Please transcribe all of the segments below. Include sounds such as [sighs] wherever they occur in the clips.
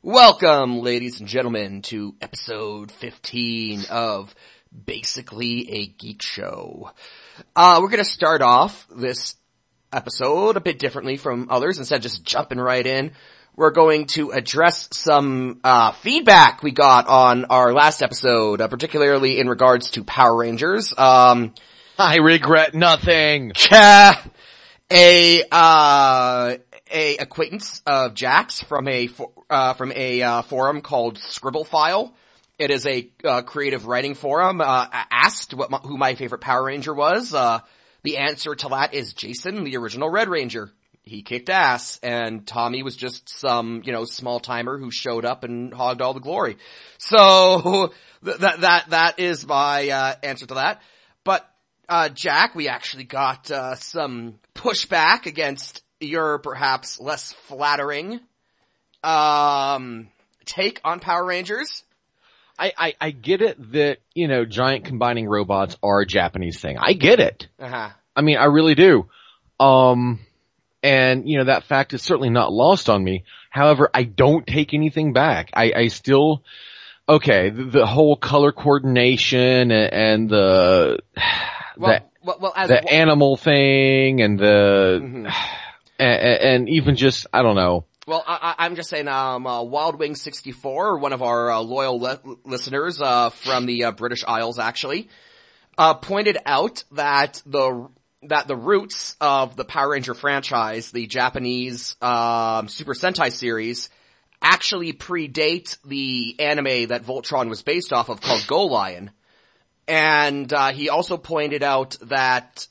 Welcome, ladies and gentlemen, to episode 15 of Basically a Geek Show. Uh, we're gonna start off this episode a bit differently from others. Instead of just jumping right in, we're going to address some, uh, feedback we got on our last episode, uh, particularly in regards to Power Rangers. Um, I regret nothing. a, uh, a acquaintance of Jack's from a, uh, from a, uh, forum called Scribble File. It is a, uh, creative writing forum, uh, asked what my, who my favorite Power Ranger was. Uh, the answer to that is Jason, the original Red Ranger. He kicked ass and Tommy was just some, you know, small timer who showed up and hogged all the glory. So [laughs] that, that, that is my, uh, answer to that. But, Jack, we actually got, some pushback against your perhaps less flattering, um, take on Power Rangers. I, I, I get it that, you know, giant combining robots are a Japanese thing. I get it. Uh-huh. I mean, I really do. Um, and, you know, that fact is certainly not lost on me. However, I don't take anything back. I, I still, okay, the, the whole color coordination and, and the, [sighs] Well, the, well, well, as the animal thing and the, Mhm. [sighs] and, and even just, I don't know. Well, I, I'm just saying, um, uh, Wild Wing 64, one of our uh, loyal listeners uh, from the uh, British Isles, actually, uh, pointed out that the that the roots of the Power Ranger franchise, the Japanese um, Super Sentai series, actually predate the anime that Voltron was based off of, called Go Lion. And uh, he also pointed out that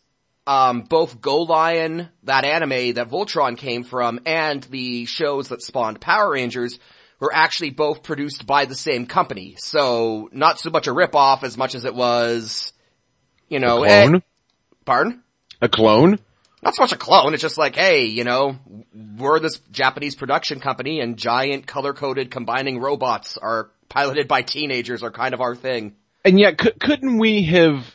um, both Go Lion, that anime that Voltron came from, and the shows that spawned Power Rangers were actually both produced by the same company. So not so much a ripoff as much as it was, you know, A clone? eh, pardon? A clone? Not so much a clone. It's just like, hey, you know, we're this Japanese production company, and giant color-coded combining robots are piloted by teenagers are kind of our thing. And yet, cou- couldn't we have,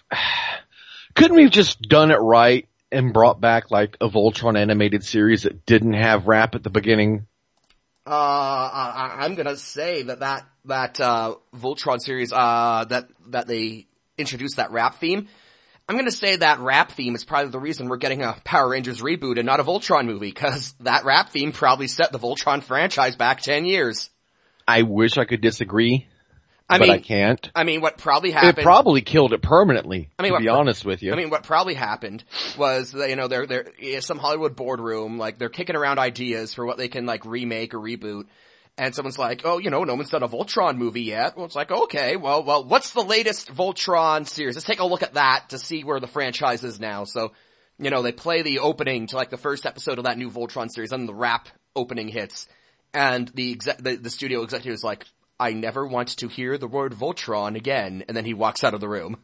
couldn't we have just done it right and brought back like a Voltron animated series that didn't have rap at the beginning? Uh, I, I'm gonna say that that, that, uh, Voltron series, uh, that, that they introduced that rap theme. I'm gonna say that rap theme is probably the reason we're getting a Power Rangers reboot and not a Voltron movie, cause that rap theme probably set the Voltron franchise back 10 years. I wish I could disagree, I but mean, I can't. I mean, what probably happened? It probably killed it permanently, I mean, to what be pro- honest with you. I mean, what probably happened was that, you know, they're, they're, some Hollywood boardroom, like, they're kicking around ideas for what they can, like, remake or reboot. And someone's like, oh, you know, no one's done a Voltron movie yet. Well, it's like, okay, well, well, what's the latest Voltron series? Let's take a look at that to see where the franchise is now. So, you know, they play the opening to like the first episode of that new Voltron series and the rap opening hits. And the exec, the, the studio executive is like, I never want to hear the word Voltron again. And then he walks out of the room.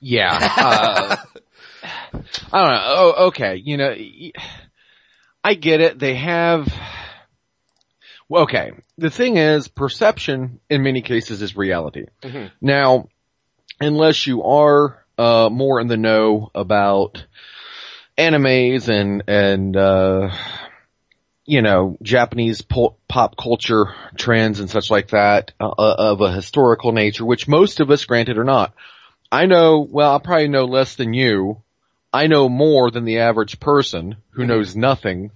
yeah. Uh, [laughs] I don't know. Oh, okay. You know, I get it. They have, well, okay. The thing is, perception in many cases is reality. Mhm. Now, unless you are, uh, more in the know about animes and, and, uh, you know, Japanese pol- pop culture trends and such like that, uh, of a historical nature, which most of us, granted, are not. I know, well, I probably know less than you. I know more than the average person who knows nothing.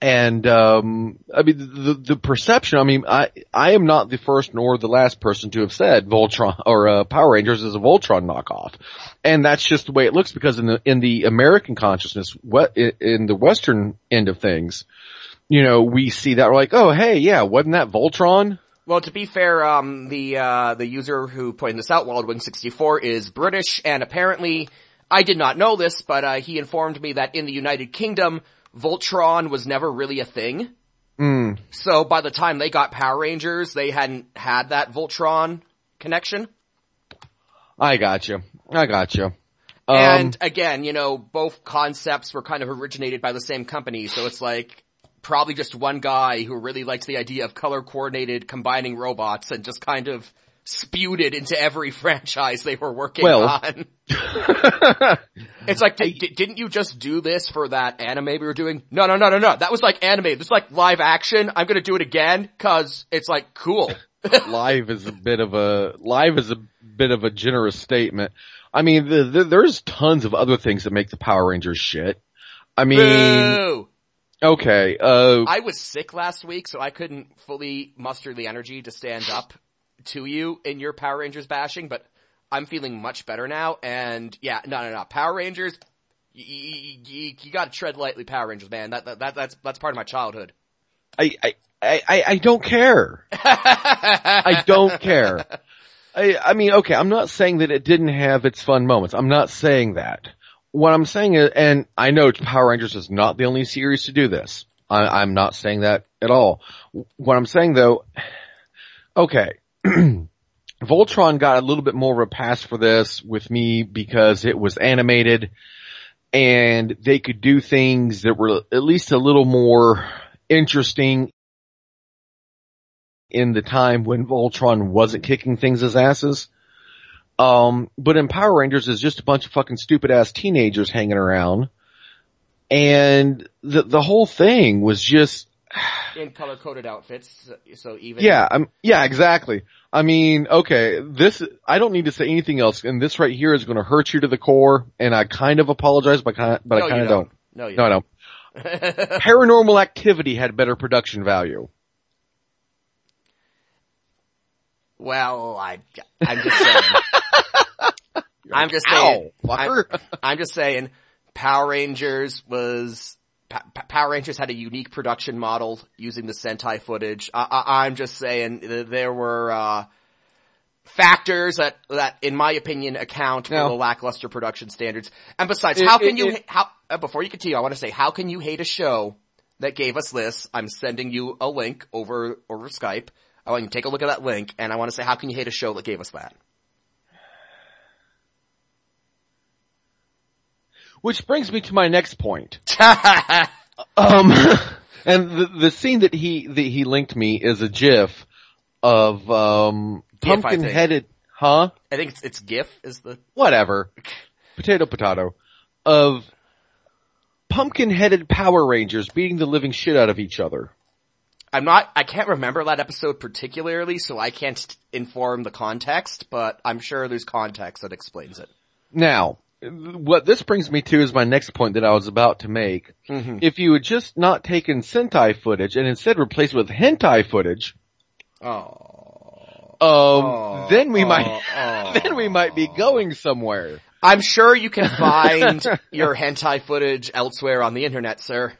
And, um, I mean, the, the perception, I mean, I, I am not the first nor the last person to have said Voltron, or, uh, Power Rangers is a Voltron knockoff. And that's just the way it looks because in the, in the American consciousness, what, in the Western end of things, you know, we see that we're like, oh, hey, yeah, wasn't that Voltron? Well, to be fair, um, the, uh, the user who pointed this out, Wildwing64, is British, and apparently, I did not know this, but, uh, he informed me that in the United Kingdom, Voltron was never really a thing. Mm. So by the time they got Power Rangers, they hadn't had that Voltron connection. I got you. I got you. Um, and again, you know, both concepts were kind of originated by the same company, so it's like, probably just one guy who really likes the idea of color coordinated combining robots and just kind of spewed it into every [laughs] franchise they were working Well- on. [laughs] It's like, di- di- didn't you just do this for that anime we were doing? No, no, no, no, no. That was like anime. This is like live action. I'm gonna do it again cause it's like cool. [laughs] live is a bit of a live is a bit of a generous statement. I mean, the, the, there's tons of other things that make the Power Rangers shit. I mean, Boo! okay, uh, I was sick last week, so I couldn't fully muster the energy to stand up to you in your Power Rangers bashing, but I'm feeling much better now, and yeah, no, no, no, Power Rangers, you, you, you gotta tread lightly, Power Rangers, man. That, that, that, that's, that's part of my childhood. I, I, I, I- I don't care. [laughs] I don't care. I, I mean, okay, I'm not saying that it didn't have its fun moments. I'm not saying that. What I'm saying is, and I know Power Rangers is not the only series to do this. I, I'm not saying that at all. What I'm saying though, okay, [clears throat] Voltron got a little bit more of a pass for this with me because it was animated and they could do things that were at least a little more interesting in the time when Voltron wasn't kicking things as asses. Um, but in Power Rangers is just a bunch of fucking stupid ass teenagers hanging around. And the, the whole thing was just, [sighs] In color coded outfits, so even. yeah, I'm, yeah, exactly. I mean, okay, this, I don't need to say anything else, and this right here is gonna hurt you to the core, and I kind of apologize, but kind but No, I kind of don't. No, you No, I don't. [laughs] Paranormal Activity had better production value. Well, I, I'm just saying. [laughs] I'm just saying. I'm. I'm just saying. Power Rangers was Pa- Power Rangers had a unique production model using the Sentai footage. I, I, I'm just saying th- there were uh, factors that that, in my opinion, account for the lackluster production standards. And besides, It- how can it- you it- how uh, before you continue? I want to say, how can you hate a show that gave us this? I'm sending you a link over over Skype. I want you to take a look at that link, and I want to say, how can you hate a show that gave us that? Which brings me to my next point. [laughs] Um, [laughs] and the, the scene that he, that he linked me is a gif of, um, GIF, I pumpkin headed, huh? I think it's it's GIF is the Whatever. [laughs] Potato potato. Of pumpkin headed Power Rangers beating the living shit out of each other. I'm not, I can't remember that episode particularly, so I can't inform the context, but I'm sure there's context that explains it. Now, what this brings me to is my next point that I was about to make. Mm-hmm. If you had just not taken Sentai footage and instead replaced it with hentai footage, Oh. um, then we might, oh. [laughs] then we might be going somewhere. I'm sure you can find [laughs] your hentai footage elsewhere on the internet, sir.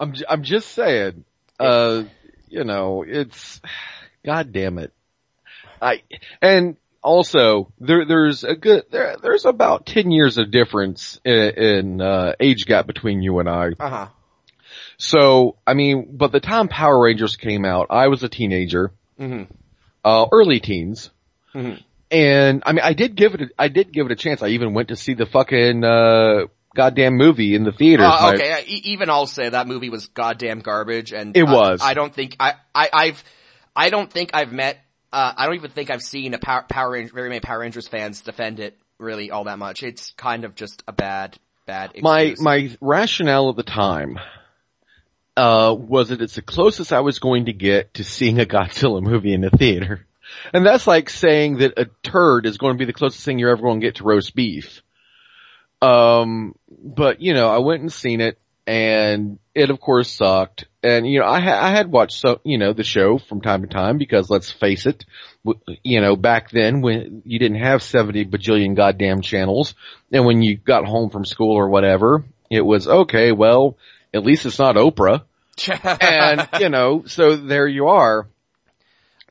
I'm, j- I'm just saying, uh, you know, it's, [sighs] god damn it. I, and also, there, there's a good, there, there's about 10 years of difference in, in uh, age gap between you and I. Uh huh. So, I mean, but the time Power Rangers came out, I was a teenager, Mhm. uh, early teens. Mhm. And, I mean, I did give it, a, I did give it a chance. I even went to see the fucking, uh, goddamn movie in the theater. Uh, okay, e- even I'll say that movie was goddamn garbage, and It I- was. I, don't think I, I, I've, I don't think I've met. Uh, I don't even think I've seen a Power, Power Ranger, very many Power Rangers fans defend it really all that much. It's kind of just a bad, bad. my my rationale at the time uh was that it's the closest I was going to get to seeing a Godzilla movie in the theater. And that's like saying that a turd is going to be the closest thing you're ever going to get to roast beef. Um but you know, I went and seen it and it of course sucked. And you know, I ha- I had watched so you know the show from time to time because let's face it, w- you know, back then when you didn't have 70 bajillion goddamn channels and when you got home from school or whatever, it was okay, well, at least it's not Oprah. [laughs] And, you know, so there you are.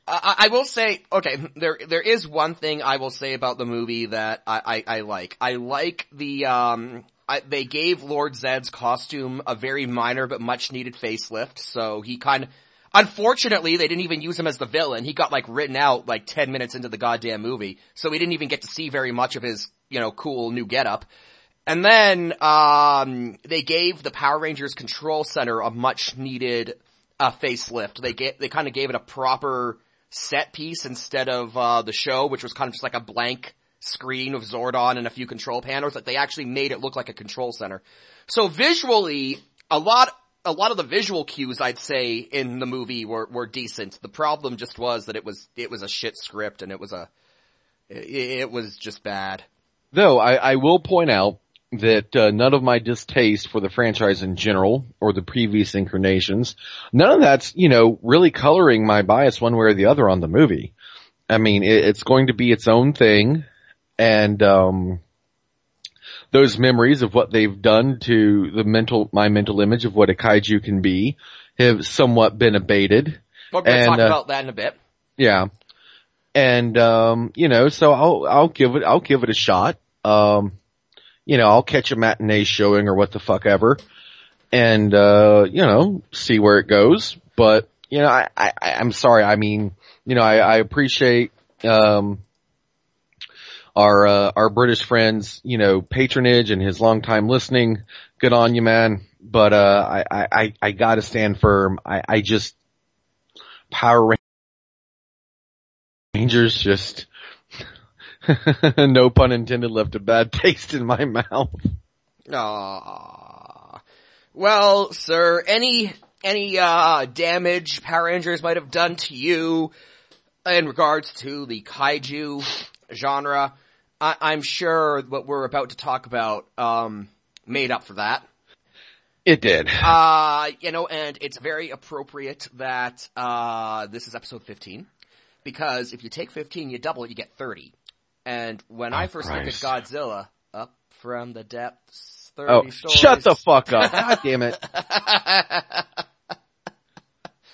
I, I will say, okay, there there is one thing I will say about the movie that I, I, I like. I like the um, I, they gave Lord Zed's costume a very minor but much needed facelift. So he kind of, unfortunately, they didn't even use him as the villain. He got like written out like ten minutes into the goddamn movie, so we didn't even get to see very much of his you know cool new getup. And then um, they gave the Power Rangers Control Center a much needed uh, facelift. They get they kind of gave it a proper set piece instead of, uh, the show, which was kind of just like a blank screen of Zordon and a few control panels, that they actually made it look like a control center. So visually, a lot, a lot of the visual cues I'd say in the movie were, were decent. The problem just was that it was, it was a shit script and it was a, it, it was just bad. Though I, I will point out that uh, none of my distaste for the franchise in general or the previous incarnations, none of that's you know really coloring my bias one way or the other on the movie. I mean, it, it's going to be its own thing, and um, those memories of what they've done to the mental my mental image of what a kaiju can be have somewhat been abated. We're going to And, talk uh, about that in a bit. Yeah. And, um, you know, so I'll, I'll give it, I'll give it a shot. Um, you know, I'll catch a matinee showing or what the fuck ever and, uh, you know, see where it goes. But, you know, I, I, I'm sorry. I mean, you know, I, I appreciate, um, our, uh, our British friends, you know, patronage and his long time listening. Good on you, man. But, uh, I, I, I, I gotta stand firm. I, I just, Power Rangers just, [laughs] no pun intended, left a bad [laughs] taste in my mouth. Aww. Well, sir, any, any, uh, damage Power Rangers might have done to you in regards to the kaiju genre, I, I'm sure what we're about to talk about, um, made up for that. It did. Uh, you know, and it's very appropriate that, uh, this is episode 15. Because if you take 15, you double it, you get 30. And when I Oh, first Christ. look at Godzilla, up from the depths, 30 Oh, stories. shut the fuck up. [laughs] God damn it. [laughs]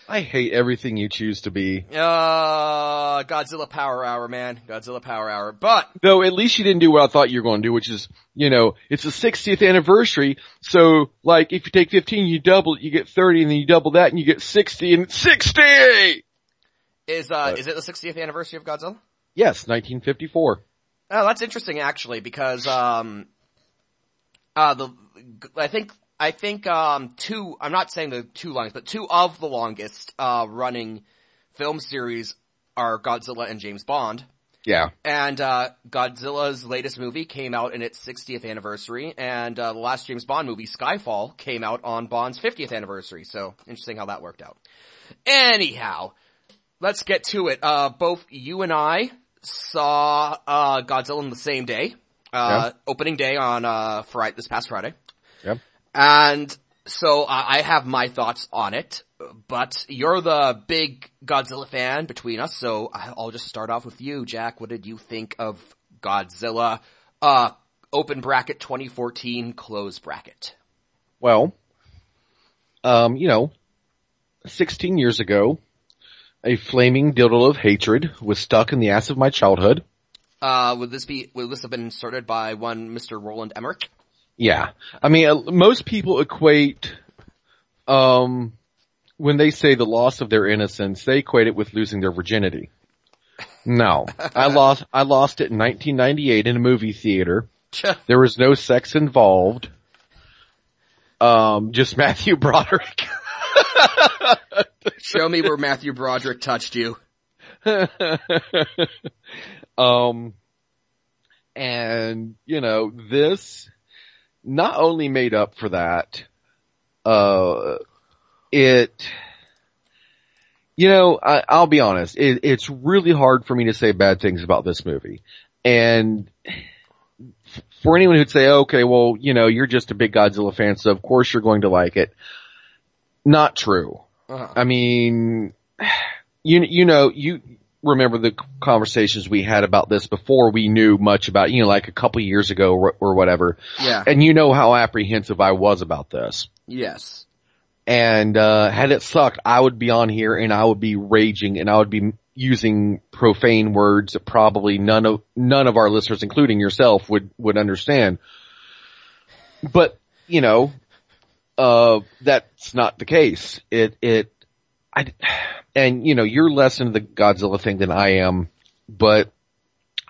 I hate everything you choose to be. Uh, Godzilla Power Hour, man. Godzilla Power Hour. But, Though at least you didn't do what I thought you were going to do, which is, you know, it's the 60th anniversary, so like if you take 15, you double it, you get 30, and then you double that and you get 60, and it's 60! is, uh, What? is it the 60th anniversary of Godzilla? Yes, 1954. Oh, that's interesting actually because, um, uh, the, I think, I think, um, two, I'm not saying the two longest, but two of the longest, uh, running film series are Godzilla and James Bond. Yeah. And, uh, Godzilla's latest movie came out in its 60th anniversary, and, uh, the last James Bond movie, Skyfall, came out on Bond's 50th anniversary, so interesting how that worked out. Anyhow, let's get to it. Uh, both you and I saw, uh, Godzilla on the same day, uh, opening day on, uh, Friday, this past Friday. Yep. And so uh, I have my thoughts on it, but you're the big Godzilla fan between us, so I'll just start off with you, Jack. What did you think of Godzilla, uh, open bracket 2014, close bracket? Well, um, you know, 16 years ago, a flaming dildo of hatred was stuck in the ass of my childhood. Uh, would this be, would this have been inserted by one Mr. Roland Emmerich? Yeah. I mean, uh, most people equate, um, when they say the loss of their innocence, they equate it with losing their virginity. No. I [laughs] lost, I lost it in 1998 in a movie theater. There was no sex involved. Um, just Matthew [laughs] Broderick. Show me where Matthew Broderick touched you. [laughs] um, and you know, this not only made up for that, uh, it, you know, I, I'll be honest, it, it's really hard for me to say bad things about this movie. And for anyone who'd say, okay, well, you know, you're just a big Godzilla fan, so of course you're going to like it. Not true. Uh-huh. I mean, you you know you remember the conversations we had about this before we knew much about you know like a couple years ago or, or whatever, Yeah. and you know how apprehensive I was about this. Yes. And uh had it sucked, I would be on here and I would be raging and I would be using profane words that probably none of none of our listeners, including yourself, would would understand. But you know, uh, that's not the case. It it I and you know you're less into the Godzilla thing than I am, but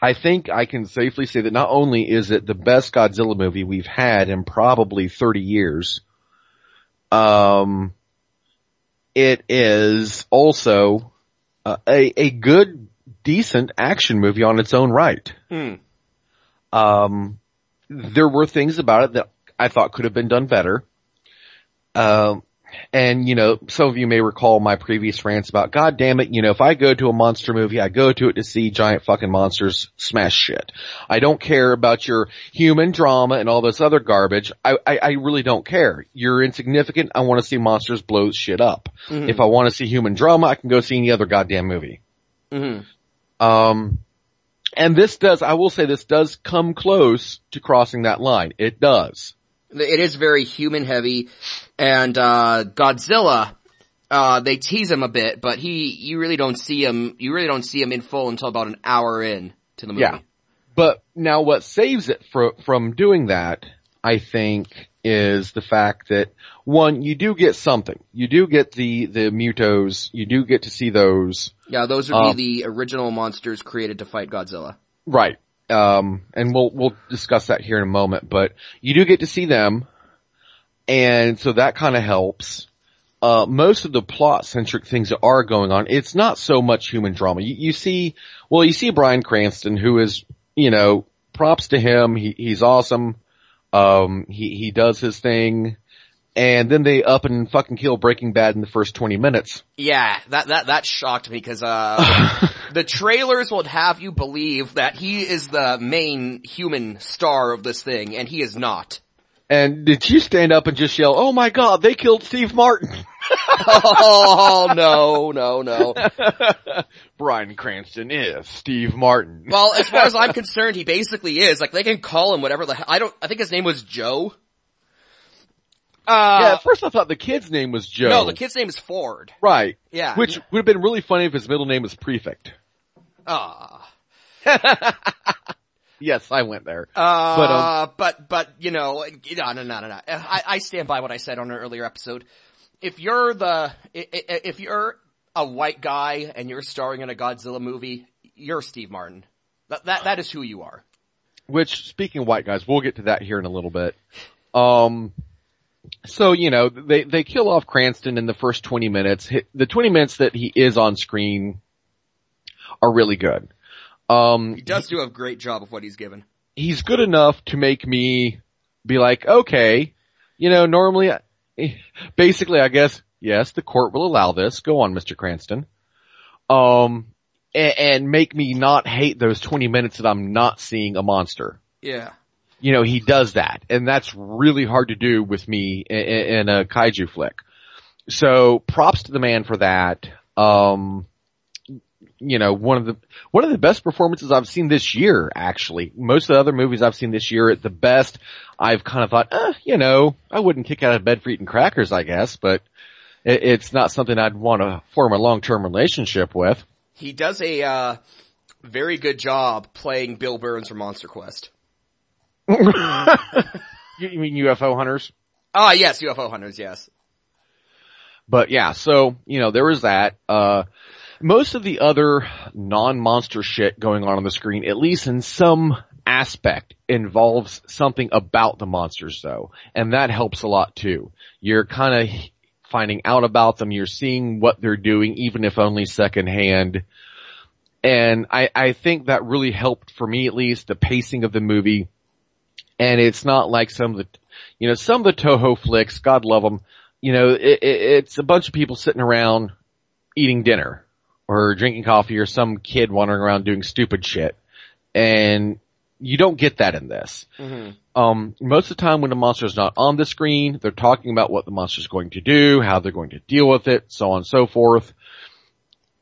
I think I can safely say that not only is it the best Godzilla movie we've had in probably 30 years, um, it is also uh, a a good, decent action movie on its own right. Hmm. Um, there were things about it that I thought could have been done better. Um, and you know, some of you may recall my previous rants about, God damn it, you know, if I go to a monster movie, I go to it to see giant fucking monsters smash shit. I don't care about your human drama and all this other garbage. I, I, I really don't care. You're insignificant. I want to see monsters blow shit up. If I want to see human drama, I can go see any other goddamn movie. Mhm. Um, and this does, I will say this does come close to crossing that line. It does. It is very human heavy, and uh, Godzilla, uh, they tease him a bit, but he, you really don't see him, you really don't see him in full until about an hour in to the movie. Yeah. But now what saves it fro- from doing that, I think, is the fact that one, you do get something. You do get the, the mutos, you do get to see those. Yeah, those would Uh, be the original monsters created to fight Godzilla. Right. Um, and we'll, we'll discuss that here in a moment, but you do get to see them. And so that kind of helps. Uh, most of the plot centric things that are going on, it's not so much human drama. You, you see, well, you see Bryan Cranston, who is, you know, props to him. He, he's awesome. Um, he, he does his thing. And then they up and fucking kill Breaking Bad in the first 20 minutes. Yeah, that, that, that shocked me because, uh, [laughs] the trailers would have you believe that he is the main human star of this thing, and he is not. And did you stand up and just yell, oh my god, they killed Steve Martin? [laughs] oh, no, no, no. [laughs] Bryan Cranston is Steve Martin. Well, as far as I'm [laughs] concerned, he basically is. Like, they can call him whatever the hell. I don't, I think his name was Joe. Uh, yeah, at first I thought the kid's name was Joe. no, the kid's name is Ford. Right. Yeah. Which would have been really funny if his middle name was Prefect. Ah. Yes, I went there. Uh, But, um, but, but, you know, no, no, no, no, no. I, I stand by what I said on an earlier episode. If you're the, if you're a white guy and you're starring in a Godzilla movie, you're Steve Martin. That, that, that is who you are. Which, speaking of white guys, we'll get to that here in a little bit. Um, so, you know, they, they kill off Cranston in the first 20 minutes. The 20 minutes that he is on screen are really good. Um, He does do a great job of what he's given. he's good enough to make me be like, okay, you know, normally, [laughs] basically, I guess, yes, the court will allow this. Go on, Mr. Cranston. Um, and, and make me not hate those 20 minutes that I'm not seeing a monster. Yeah. You know, he does that, and that's really hard to do with me in, in a kaiju flick. So props to the man for that. Um, you know, one of the, one of the best performances I've seen this year, actually. Most of the other movies I've seen this year, at the best, I've kind of thought, eh, you know, I wouldn't kick out of bed for eating crackers, I guess, but it, it's not something I'd want to form a long-term relationship with. He does a, uh, very good job playing Bill Birnes from Monster Quest. [laughs] You, you mean UFO hunters? Ah, yes, UFO Hunters, yes. But yeah, so, you know, there was that. Uh, most of the other non-monster shit going on on the screen, at least in some aspect, involves something about the monsters though. And that helps a lot too. You're kind of finding out about them, you're seeing what they're doing, even if only secondhand. And I, I think that really helped for me at least, the pacing of the movie. And it's not like some of the, you know, some of the Toho flicks, God love them, you know, it, it, it's a bunch of people sitting around eating dinner or drinking coffee or some kid wandering around doing stupid shit. And you don't get that in this. Um, most of the time when the monster is not on the screen, they're talking about what the monster is going to do, how they're going to deal with it, so on and so forth.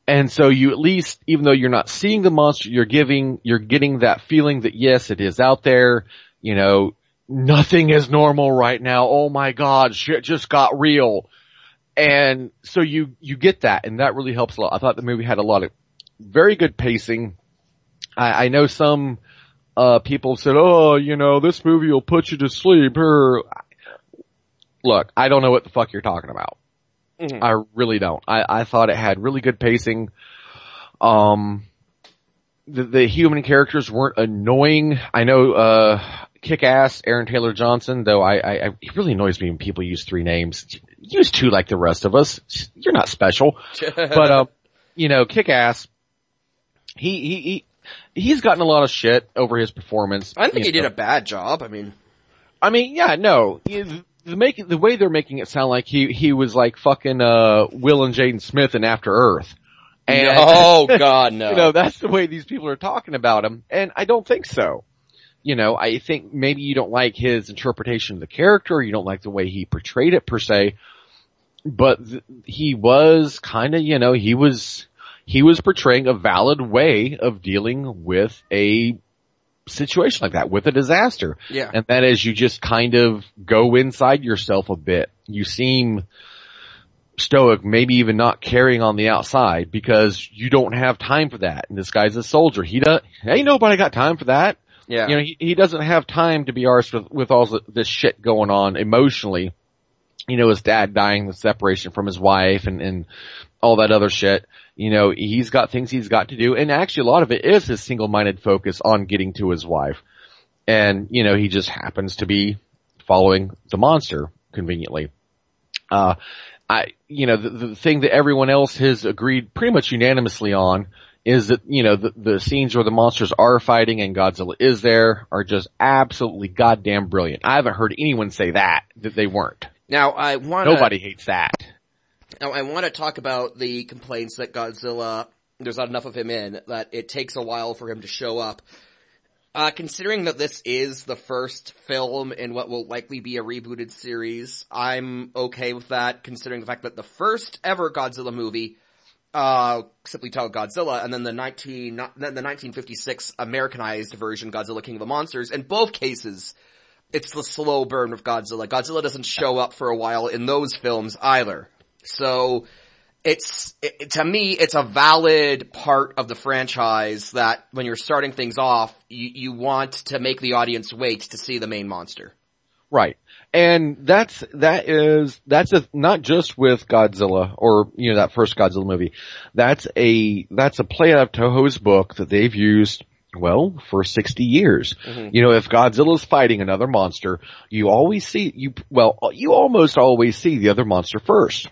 And so you at least, even though you're not seeing the monster, you're giving, you're getting that feeling that yes, it is out there. You know, nothing is normal right now. Oh my god, shit just got real. And so you, you get that and that really helps a lot. I thought the movie had a lot of very good pacing. I, I know some, uh, people said, oh, you know, this movie will put you to sleep. Look, I don't know what the fuck you're talking about. Mhm. I really don't. I, I thought it had really good pacing. Um, the, the human characters weren't annoying. I know, uh, kick-ass Aaron Taylor Johnson, though I, I, I, it really annoys me when people use three names. Use two like the rest of us. You're not special. [laughs] but, um, you know, kick ass. He, he, he, he's gotten a lot of shit over his performance. I think he know. did a bad job. I mean, I mean, yeah, no. The make the way they're making it sound like he he was like fucking uh Will and Jaden Smith in After Earth. And oh [laughs] god, no. you know, that's the way these people are talking about him, and I don't think so. You know, I think maybe you don't like his interpretation of the character, you don't like the way he portrayed it per se, but th- he was kind of, you know, he was, he was portraying a valid way of dealing with a situation like that, with a disaster. yeah. And that is you just kind of go inside yourself a bit. You seem stoic, maybe even not carrying on the outside because you don't have time for that. And this guy's a soldier. He doesn't, ain't nobody got time for that. Yeah. You know, he, he doesn't have time to be arsed with, with all this shit going on emotionally. You know, his dad dying, the separation from his wife and, and all that other shit. You know, he's got things he's got to do. And actually a lot of it is his single-minded focus on getting to his wife. And, you know, he just happens to be following the monster conveniently. Uh, I, you know, the, the thing that everyone else has agreed pretty much unanimously on is that, you know, the, the scenes where the monsters are fighting and Godzilla is there are just absolutely goddamn brilliant. I haven't heard anyone say that, that they weren't. now I want Nobody hates that. Now I want to talk about the complaints that Godzilla, there's not enough of him in, that it takes a while for him to show up. Uh, considering that this is the first film in what will likely be a rebooted series, I'm okay with that, considering the fact that the first ever Godzilla movie, uh, simply titled Godzilla, and then the 19, then the 1956 Americanized version, Godzilla King of the Monsters, in both cases, it's the slow burn of Godzilla. Godzilla doesn't show up for a while in those films either. So, it's, it, to me, it's a valid part of the franchise that when you're starting things off, you, you want to make the audience wait to see the main monster. Right. And that's, that is, that's a, not just with Godzilla or, you know, that first Godzilla movie. That's a, that's a play out of Toho's book that they've used, well, for 60 years. You know, if Godzilla's fighting another monster, you always see, you, well, you almost always see the other monster 1st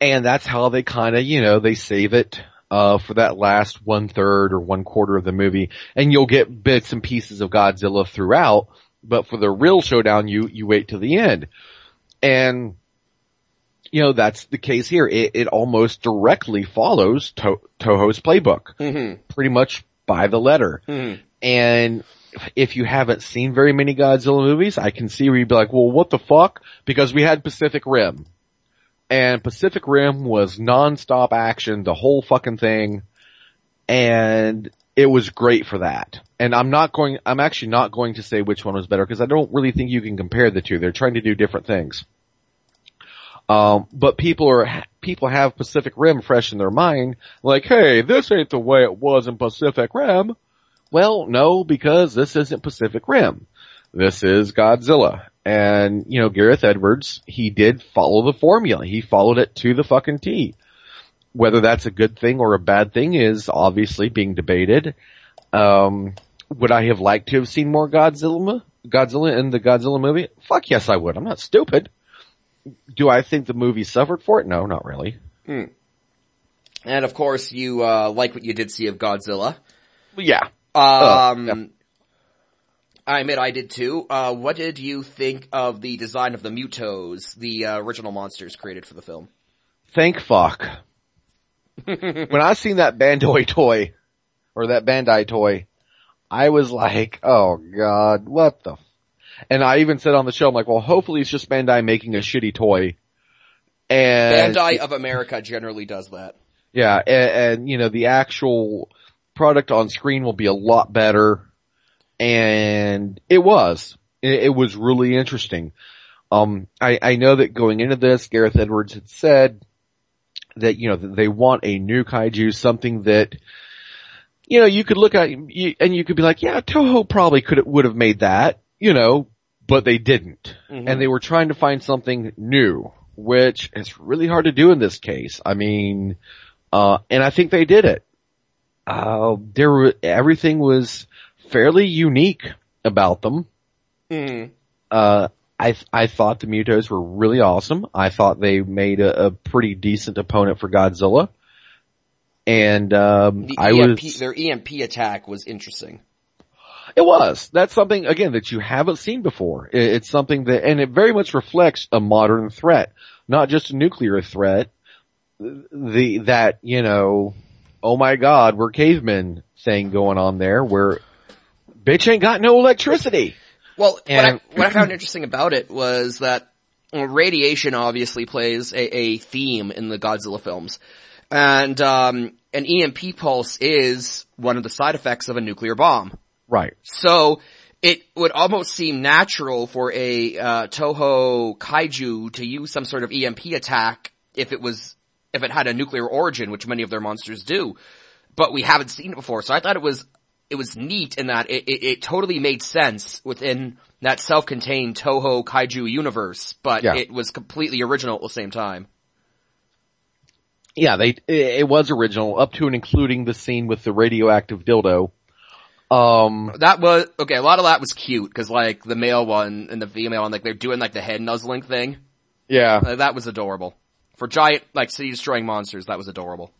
And that's how they kind of, you know, they save it, uh, for that last one third or one quarter of the movie. And you'll get bits and pieces of Godzilla throughout, but for the real showdown, you, you wait to the end. And, you know, that's the case here. It, it almost directly follows to- Toho's playbook. Mm-hmm. Pretty much by the letter. Mm-hmm. And if you haven't seen very many Godzilla movies, I can see where you'd be like, well, what the fuck? Because we had Pacific Rim. And Pacific Rim was nonstop action, the whole fucking thing. And it was great for that. And I'm not going, I'm actually not going to say which one was better because I don't really think you can compare the two. They're trying to do different things. Um, but people are, people have Pacific Rim fresh in their mind, like, hey, this ain't the way it was in Pacific Rim. Well, no, because this isn't Pacific Rim. This is Godzilla. And, you know, Gareth Edwards, he did follow the formula. He followed it to the fucking T. Whether that's a good thing or a bad thing is obviously being debated. Um, would I have liked to have seen more Godzilla, Godzilla in the Godzilla movie? Fuck yes I would. I'm not stupid. Do I think the movie suffered for it? No, not really. And of course, you uh, like what you did see of Godzilla. Yeah. Um, yeah. I admit I did too. Uh, what did you think of the design of the Mutos, the uh, original monsters created for the film? Thank fuck. [laughs] when I seen that Bandai toy, or that Bandai toy, I was like, oh god, what the f-? And I even said on the show, I'm like, well hopefully it's just Bandai making a shitty toy. And Bandai of America generally does that. yeah, and, and you know, the actual product on screen will be a lot better. And it was. It, it was really interesting. Um, I, I know that going into this, Gareth Edwards had said that, you know, they want a new kaiju, something that, you know, you could look at you- and you could be like, yeah, Toho probably could, it would have made that, you know, but they didn't. And they were trying to find something new, which is really hard to do in this case. I mean, uh, and I think they did it. Uh, there were, everything was fairly unique about them. Mm. Uh, I, I thought the Mutos were really awesome. I thought they made a, a pretty decent opponent for Godzilla. And, um, The I EMP, was, their EMP attack was interesting. it was. That's something, again, that you haven't seen before. It- It's something that, and it very much reflects a modern threat, not just a nuclear threat. The, that, you know, oh my god, we're cavemen thing going on there where bitch ain't got no electricity. Well, what, I, what I found [clears throat] interesting about it was that well, radiation obviously plays a, a theme in the Godzilla films. And, um, an EMP pulse is one of the side effects of a nuclear bomb. Right. So, it would almost seem natural for a, uh, Toho kaiju to use some sort of EMP attack if it was, if it had a nuclear origin, which many of their monsters do. But we haven't seen it before, so I thought it was, it was neat in that it, it, it totally made sense within that self-contained Toho kaiju universe, but Yeah. it was completely original at the same time. Yeah, they, it, was original up to and including the scene with the radioactive dildo. Um, That was, okay, a lot of that was cute, cause like the male one and the female one, like they're doing like the head nuzzling thing. yeah. Uh, that was adorable. For giant, like city destroying monsters, that was adorable.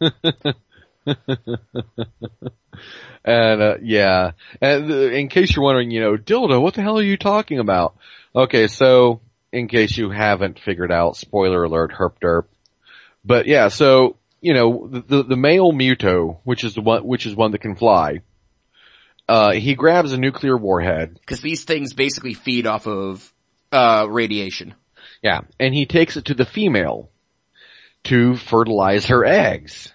[laughs] [laughs] And uh, yeah, and uh, in case you're wondering, you know, dildo, what the hell are you talking about? Okay, so in case you haven't figured out, spoiler alert, herp derp. But yeah, so you know, the the, the male Muto, which is the one, which is one that can fly. Uh, he grabs a nuclear warhead. Cause these things basically feed off of, uh, radiation. Yeah, and he takes it to the female to fertilize her eggs.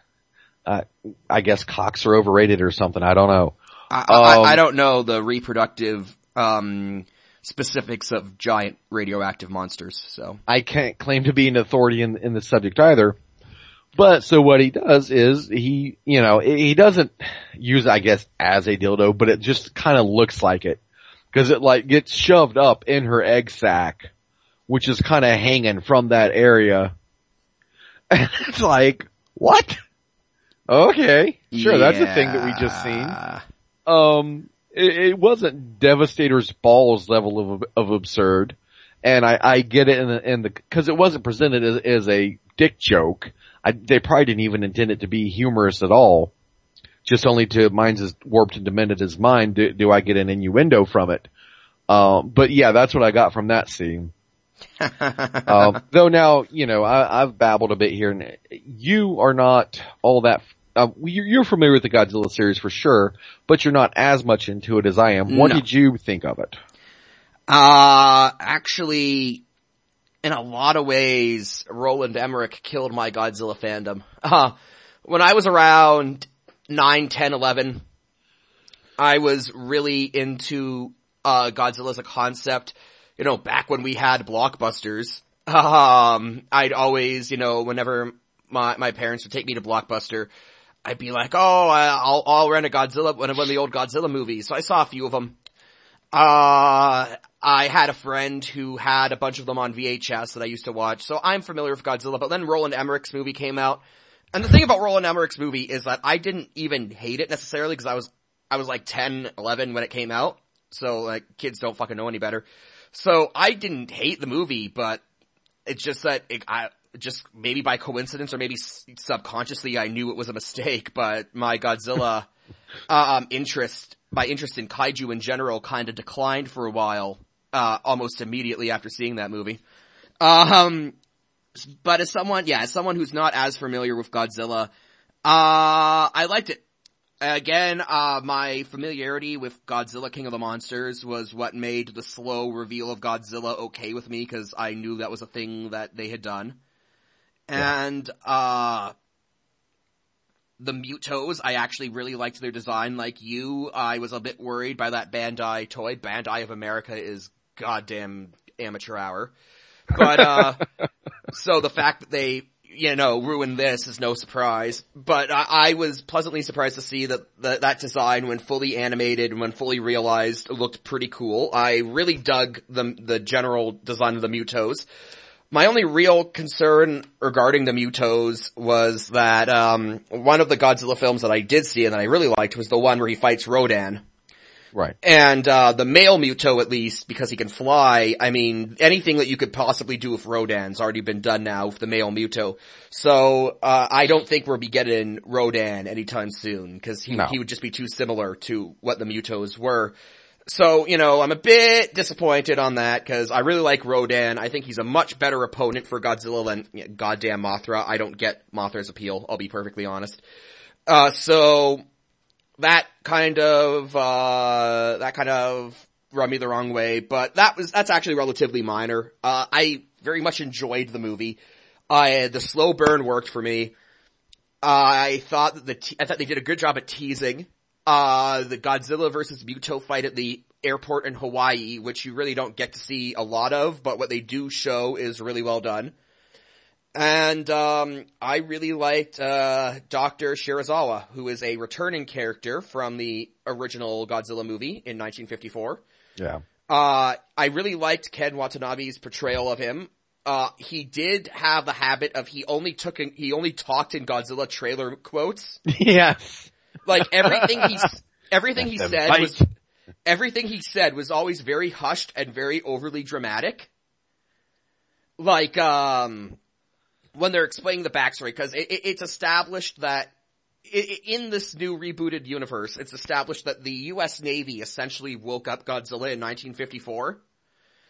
Uh, I guess cocks are overrated or something. I don't know. I, I, Um, I don't know the reproductive, um, specifics of giant radioactive monsters, so. I can't claim to be an authority in, in the subject either. But so what he does is he, you know, he doesn't use, I guess, as a dildo, but it just kind of looks like it. Cause it like gets shoved up in her egg sac, which is kind of hanging from that area. And [laughs] it's like, what? Okay. Sure, that's a thing that we just seen. Um, it, it wasn't Devastator's balls level of of absurd, and I, I get it in the in the because it wasn't presented as, as a dick joke. I, they probably didn't even intend it to be humorous at all. Just only to mine's as warped and demented as mine do, do I get an innuendo from it. Um, but yeah, that's what I got from that scene. Um, though now, you know, I, I've babbled a bit here, and you are not all that. Uh, you're, you're familiar with the Godzilla series for sure, but you're not as much into it as I am. What No. did you think of it? Uh, actually, in a lot of ways, Roland Emmerich killed my Godzilla fandom. Uh, when I was around 9, 10, 11, I was really into, uh, Godzilla as a concept. You know, back when we had blockbusters, um, I'd always, you know, whenever my, my parents would take me to Blockbuster, I'd be like, oh, I'll, I'll rent a Godzilla, one of the old Godzilla movies. So I saw a few of them. Uh, I had a friend who had a bunch of them on VHS that I used to watch, so I'm familiar with Godzilla, but then Roland Emmerich's movie came out. And the thing about Roland Emmerich's movie is that I didn't even hate it necessarily because I was, I was like 10, 11 when it came out. So like kids don't fucking know any better. So I didn't hate the movie, but it's just that it, I, just maybe by coincidence or maybe subconsciously I knew it was a mistake, [laughs] but my Godzilla, [laughs] um, interest, my interest in kaiju in general kind of declined for a while, uh, almost immediately after seeing that movie. Um, but as someone, yeah, as someone who's not as familiar with Godzilla, uh, I liked it. Again, uh, my familiarity with Godzilla King of the Monsters was what made the slow reveal of Godzilla okay with me, cause I knew that was a thing that they had done. And, uh, the Mutos, I actually really liked their design like you. I was a bit worried by that Bandai toy. Bandai of America is goddamn amateur hour. But, uh, [laughs] so the fact that they, you know, ruin this is no surprise. But I, I was pleasantly surprised to see that, that that design, when fully animated and when fully realized, looked pretty cool. I really dug the the general design of the Mutos. My only real concern regarding the Mutos was that um, one of the Godzilla films that I did see and that I really liked was the one where he fights Rodan. Right. And, uh, the male Muto at least, because he can fly, I mean, anything that you could possibly do with Rodan's already been done now with the male Muto. So, uh, I don't think we'll be getting Rodan anytime soon, cause he, No. he would just be too similar to what the Mutos were. So, you know, I'm a bit disappointed on that because I really like Rodan. I think he's a much better opponent for Godzilla than yeah, goddamn Mothra. I don't get Mothra's appeal, I'll be perfectly honest. Uh, so, that kind of, uh, that kind of rubbed me the wrong way, but that was, that's actually relatively minor. Uh, I very much enjoyed the movie. I, the slow burn worked for me. I thought that the, te- I thought they did a good job at teasing, uh, the Godzilla versus Muto fight at the airport in Hawaii, which you really don't get to see a lot of, but what they do show is really well done. And, um, I really liked, uh, Dr. Serizawa, who is a returning character from the original Godzilla movie in 1954. Yeah. Uh, I really liked Ken Watanabe's portrayal of him. Uh, he did have the habit of he only took in, he only talked in Godzilla trailer quotes. [laughs] yes. Like everything he [laughs] everything he said fight. was everything he said was always very hushed and very overly dramatic. Like um when they're explaining the backstory, because it, it, it's established that in this new rebooted universe, it's established that the U.S. Navy essentially woke up Godzilla in 1954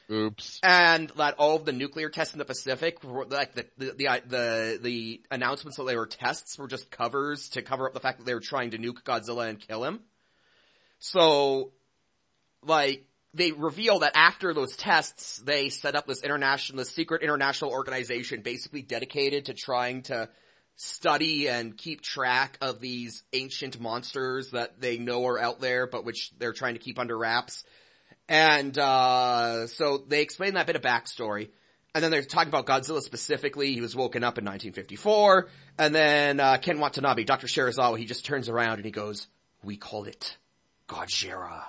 Oops. and that all of the nuclear tests in the Pacific, were, like the the, the the the announcements that they were tests were just covers to cover up the fact that they were trying to nuke Godzilla and kill him. So, like they reveal that after those tests, they set up this international, this secret international organization, basically dedicated to trying to study and keep track of these ancient monsters that they know are out there, but which they're trying to keep under wraps. And, uh, so they explain that bit of backstory. And then they're talking about Godzilla specifically. He was woken up in 1954. And then, uh, Ken Watanabe, Dr. Serizawa, he just turns around and he goes, we called it Godzilla.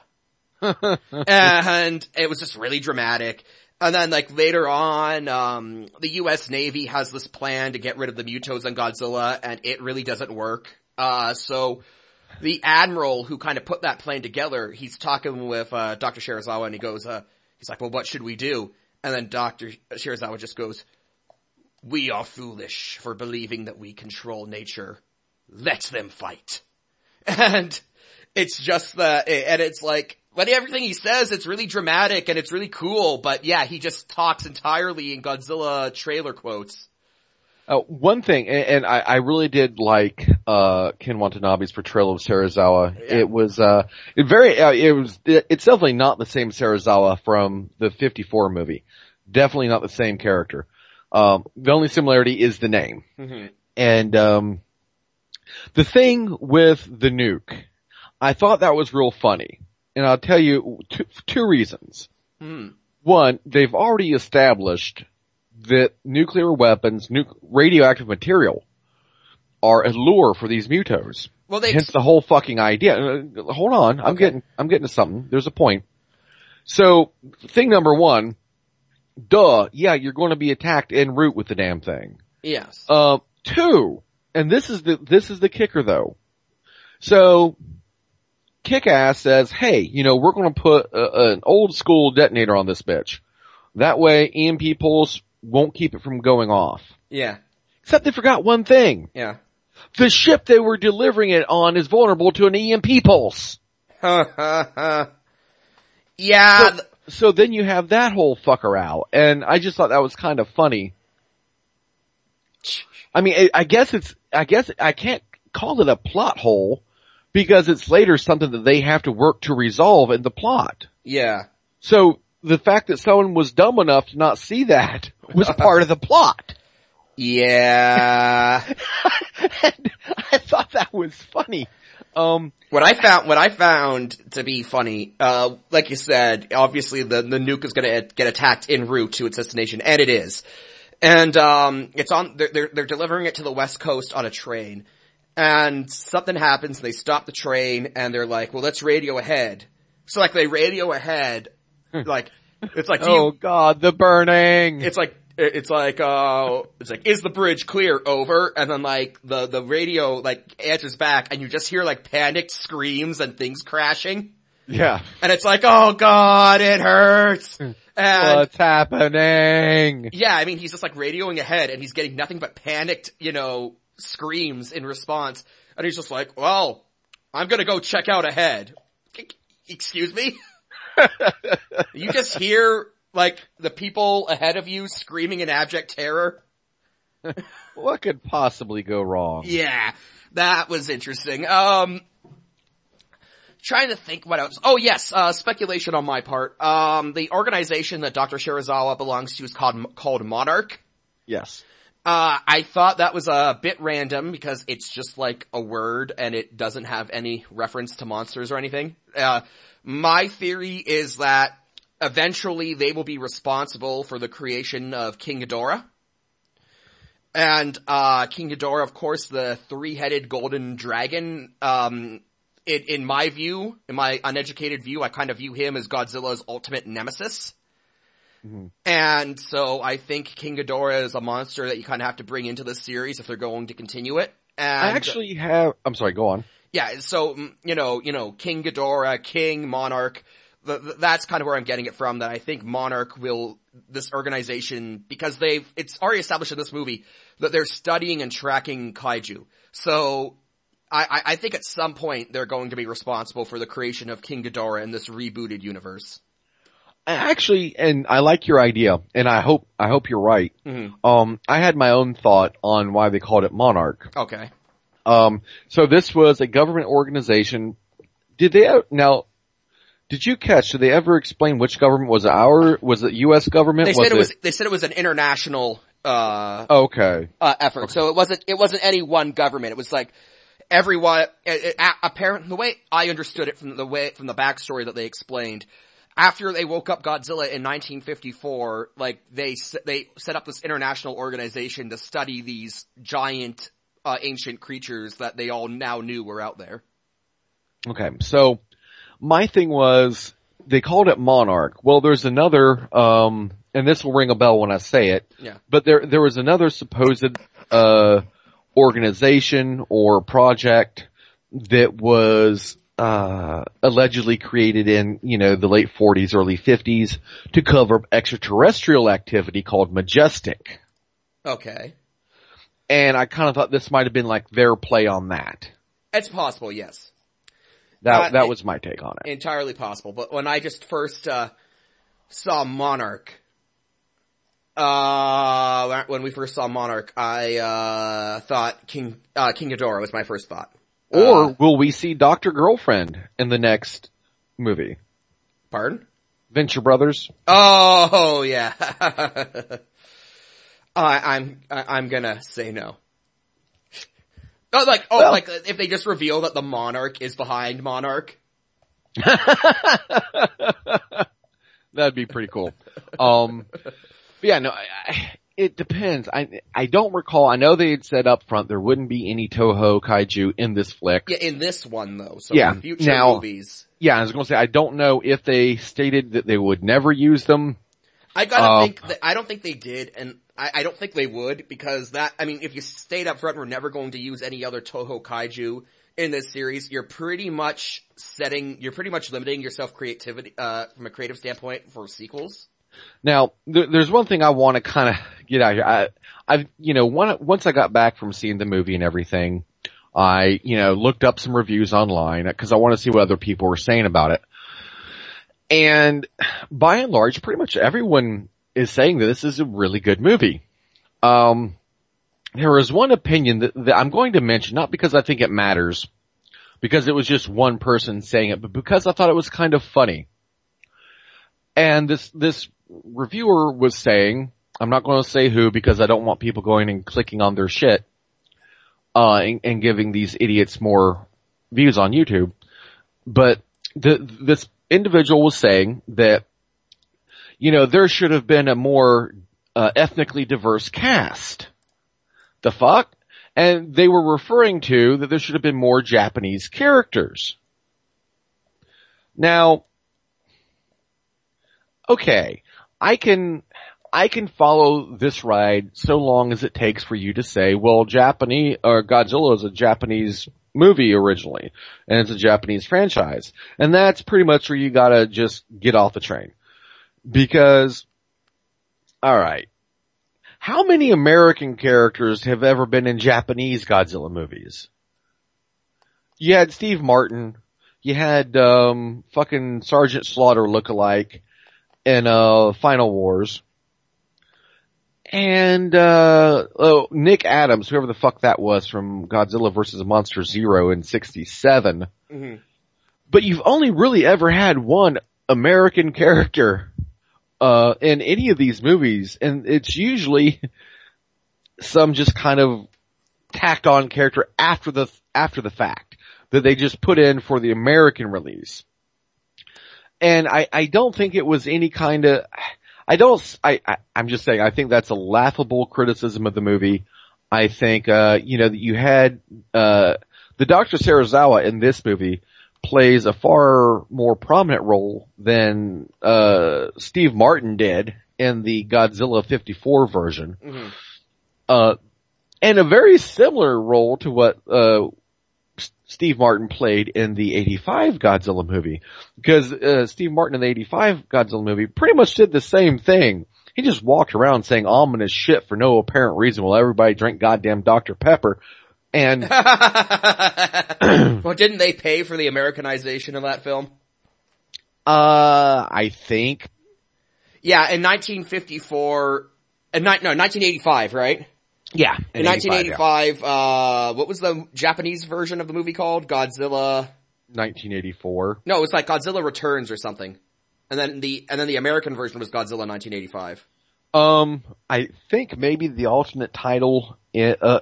[laughs] and it was just really dramatic. And then like later on, um, the US Navy has this plan to get rid of the Mutos on Godzilla and it really doesn't work. Uh, so the admiral who kind of put that plan together, he's talking with, uh, Dr. Serizawa and he goes, uh, he's like, well, what should we do? And then Dr. Serizawa just goes, we are foolish for believing that we control nature. Let them fight. [laughs] And it's just the, and it's like, but everything he says, it's really dramatic and it's really cool, but yeah, he just talks entirely in Godzilla trailer quotes. Uh, one thing, and, and I, I really did like uh, Ken Watanabe's portrayal of Serizawa. Yeah. It was uh, it very, uh, it was, it, it's definitely not the same Serizawa from the '54 movie. Definitely not the same character. Um, the only similarity is the name. And um, the thing with the nuke, I thought that was real funny, and I'll tell you two, two reasons. Hmm. One, they've already established that nuclear weapons, nu- radioactive material, are a lure for these mutos. Well, they, Hence the whole fucking idea. Uh, hold on, I'm Okay. getting, I'm getting to something. There's a point. So, thing number one, duh, yeah, you're going to be attacked en route with the damn thing. yes. Uh, two, and this is the, this is the kicker though. So, Kick-Ass says, hey, you know, we're gonna put a, an old school detonator on this bitch. That way EMP pulse won't keep it from going off. yeah. Except they forgot one thing. Yeah. The ship they were delivering it on is vulnerable to an EMP pulse. [laughs] yeah. So, so then you have that whole fucker out, and I just thought that was kind of funny. I mean, I- I guess it's, I guess I can't call it a plot hole because it's later something that they have to work to resolve in the plot. yeah. So the fact that someone was dumb enough to not see that was [laughs] part of the plot. Yeah. [laughs] and I thought that was funny. Um, what I found, what I found to be funny, uh, like you said, obviously the, the nuke is gonna get attacked en route to its destination, and it is. And, um, it's on, they're, they're, they're delivering it to the west coast on a train. And something happens, and they stop the train, and they're like, well, let's radio ahead. So like they radio ahead, like, it's like, you, oh god, the burning! it's like it's like uh it's like is the bridge clear over and then like the the radio like answers back and you just hear like panicked screams and things crashing Yeah. And it's like, oh god, it hurts. And What's happening? yeah, I mean, he's just like radioing ahead and he's getting nothing but panicked, you know, screams in response. And he's just like, well, I'm gonna go check out ahead. Excuse me? [laughs] you just hear like the people ahead of you screaming in abject terror? What could possibly go wrong? Yeah, that was interesting. Um, trying to think what else. Oh yes, uh, speculation on my part. Um, the organization that Dr. Serizawa belongs to is called, called Monarch. Yes. Uh, I thought that was a bit random because it's just like a word and it doesn't have any reference to monsters or anything. Uh, my theory is that eventually they will be responsible for the creation of King Ghidorah. And, uh, King Ghidorah, of course, the three-headed golden dragon, um, in, in my view, in my uneducated view, I kind of view him as Godzilla's ultimate nemesis. And so I think King Ghidorah is a monster that you kind of have to bring into this series if they're going to continue it. And I actually have, I'm sorry, go on. yeah, so mm, you know, you know, King Ghidorah, King Monarch. The, the, that's kind of where I'm getting it from. That I think Monarch will this organization because they've it's already established in this movie that they're studying and tracking kaiju. So I, I, I think at some point they're going to be responsible for the creation of King Ghidorah in this rebooted universe. I Actually, and I like your idea, and I hope, I hope you're right. Mhm. Um, I had my own thought on why they called it Monarch. Okay. Um, so this was a government organization. Did they, now, did you catch, did they ever explain which government was our, was it U.S. government? They said it was they said it was an international uh Okay. uh, effort. So it wasn't it wasn't any one government. It was like everyone. It, it, apparently, the way I understood it from the way from the backstory that they explained, after they woke up Godzilla in 1954, like they they set up this international organization to study these giant uh, ancient creatures that they all now knew were out there. Okay, so my thing was they called it Monarch. Well, there's another, um, and this will ring a bell when I say it. Yeah. But there there was another supposed uh, organization or project that was uh, allegedly created in you know the late 40s, early 50s to cover extraterrestrial activity called Majestic. Okay, And I kind of thought this might have been like their play on that. it's possible. Yes. That Uh, that was my take on it. entirely possible. But when I just first uh, saw Monarch, uh, when we first saw Monarch, I uh, thought King uh, King Ghidorah was my first thought. Or Uh, will we see Doctor Girlfriend in the next movie? pardon? Venture Brothers? Oh yeah. [laughs] I, I'm I, I'm gonna say no. Oh, like oh, Well- like if they just reveal that the Monarch is behind Monarch. [laughs] That'd be pretty cool. Um, yeah, no, I, it depends. I I don't recall. I know they had said up front there wouldn't be any Toho kaiju in this flick. Yeah, in this one though. So Yeah, in future now- movies. Yeah, I was going to say I don't know if they stated that they would never use them. I gotta Uh, think that, I don't think they did, and I, I don't think they would, because that, I mean, if you stayed up front, we're never going to use any other Toho Kaiju in this series, you're pretty much setting, you're pretty much limiting yourself creativity, uh, from a creative standpoint for sequels. Now, there's one thing I want to kind of get out here. I, I, you know, one, once I got back from seeing the movie and everything, I, you know, looked up some reviews online because I want to see what other people were saying about it. And by and large, pretty much everyone is saying that this is a really good movie. Um, there was one opinion that, that I'm going to mention, not because I think it matters, because it was just one person saying it, but because I thought it was kind of funny. And this, this reviewer was saying, I'm not going to say who because I don't want people going and clicking on their shit, uh, and, and giving these idiots more views on YouTube. But the, this individual was saying that, you know, there should have been a more, uh, ethnically diverse cast. The fuck? And they were referring to that there should have been more Japanese characters. Now, okay, I can, I can follow this ride so long as it takes for you to say, well, Japanese, or Godzilla is a Japanese movie originally, and it's a Japanese franchise. And that's pretty much where you gotta just get off the train. Because, alright, how many American characters have ever been in Japanese Godzilla movies? You had Steve Martin, you had, um, fucking Sergeant Slaughter look-alike in, uh, Final Wars. And, uh, oh, Nick Adams, whoever the fuck that was from Godzilla vs. Monster Zero in 67. Mm-hmm. But you've only really ever had one American character, uh, in any of these movies, and it's usually some just kind of tacked on character after the, after the fact that they just put in for the American release. And I, I don't think it was any kind of, I don't, I, I, am just saying, I think that's a laughable criticism of the movie. I think, uh, you know, that you had, uh, the Dr. Serizawa in this movie plays a far more prominent role than, uh, Steve Martin did in the Godzilla 54 version. Mm-hmm. Uh, and a very similar role to what, uh, Steve Martin played in the 85 Godzilla movie. Because, uh, Steve Martin in the 85 Godzilla movie pretty much did the same thing. He just walked around saying ominous shit for no apparent reason while everybody drank goddamn Dr. Pepper. And, [laughs] [clears throat] well, didn't they pay for the Americanization of that film? uh, I think, Yeah, in 1954, uh, ni- no, 1985, right? Yeah. In 1985, uh, what was the Japanese version of the movie called? Godzilla, 1984. no, it was like Godzilla Returns or something. And then the, and then the American version was Godzilla 1985. Um, I think maybe the alternate title, uh,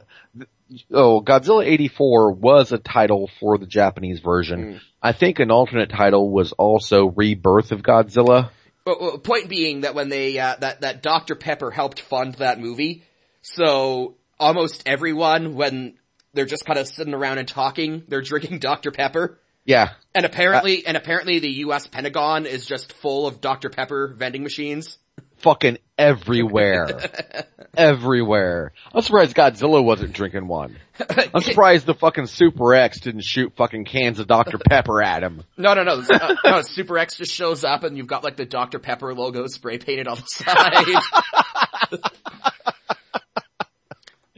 oh, Godzilla 84 was a title for the Japanese version. Mm. I think an alternate title was also Rebirth of Godzilla. Point being that when they, uh, that, that Dr. Pepper helped fund that movie, so almost everyone, when they're just kind of sitting around and talking, they're drinking [laughs] Dr. Pepper. Yeah. And apparently, and apparently the US Pentagon is just full of Dr. Pepper vending machines. Fucking everywhere. [laughs] everywhere. I'm surprised Godzilla wasn't drinking one. [laughs] I'm surprised the fucking Super X didn't shoot fucking cans of Dr. Pepper at him. No, no, no, uh, no, Super X just shows up and you've got like the Dr. Pepper logo spray painted on the side.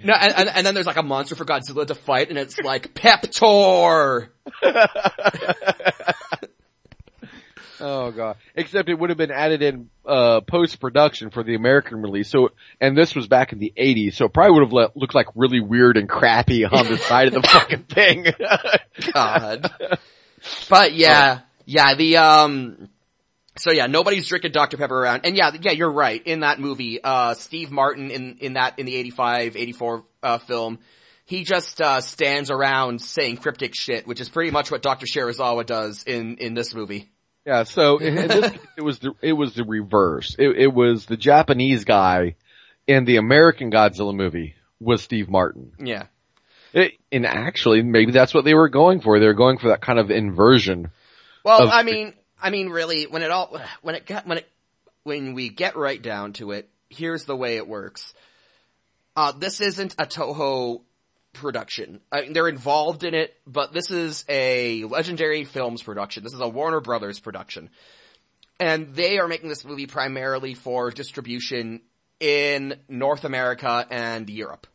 No, and, and, and then there's like a monster for Godzilla to fight and it's like Peptor! [laughs] Oh god. Except it would have been added in, uh, post-production for the American release. So, and this was back in the 80s, so it probably would have let, looked like really weird and crappy on the side of the [laughs] fucking thing. God. But yeah, yeah, the, um, so yeah, nobody's drinking Dr. Pepper around. And yeah, yeah, you're right. In that movie, uh, Steve Martin in, in that, in the 85, 84, uh, film, he just, uh, stands around saying cryptic shit, which is pretty much what Dr. Serizawa does in, in this movie. yeah, so in, in this it was the, it was the reverse. It, it was the Japanese guy in the American Godzilla movie was Steve Martin. Yeah. It, and actually, maybe that's what they were going for. They were going for that kind of inversion. Well, I mean, I mean, really, when it all, when it got, when it, when we get right down to it, here's the way it works. Uh, this isn't a Toho production. I mean, they're involved in it, but this is a Legendary Films production. This is a Warner Brothers production. And they are making this movie primarily for distribution in North America and Europe.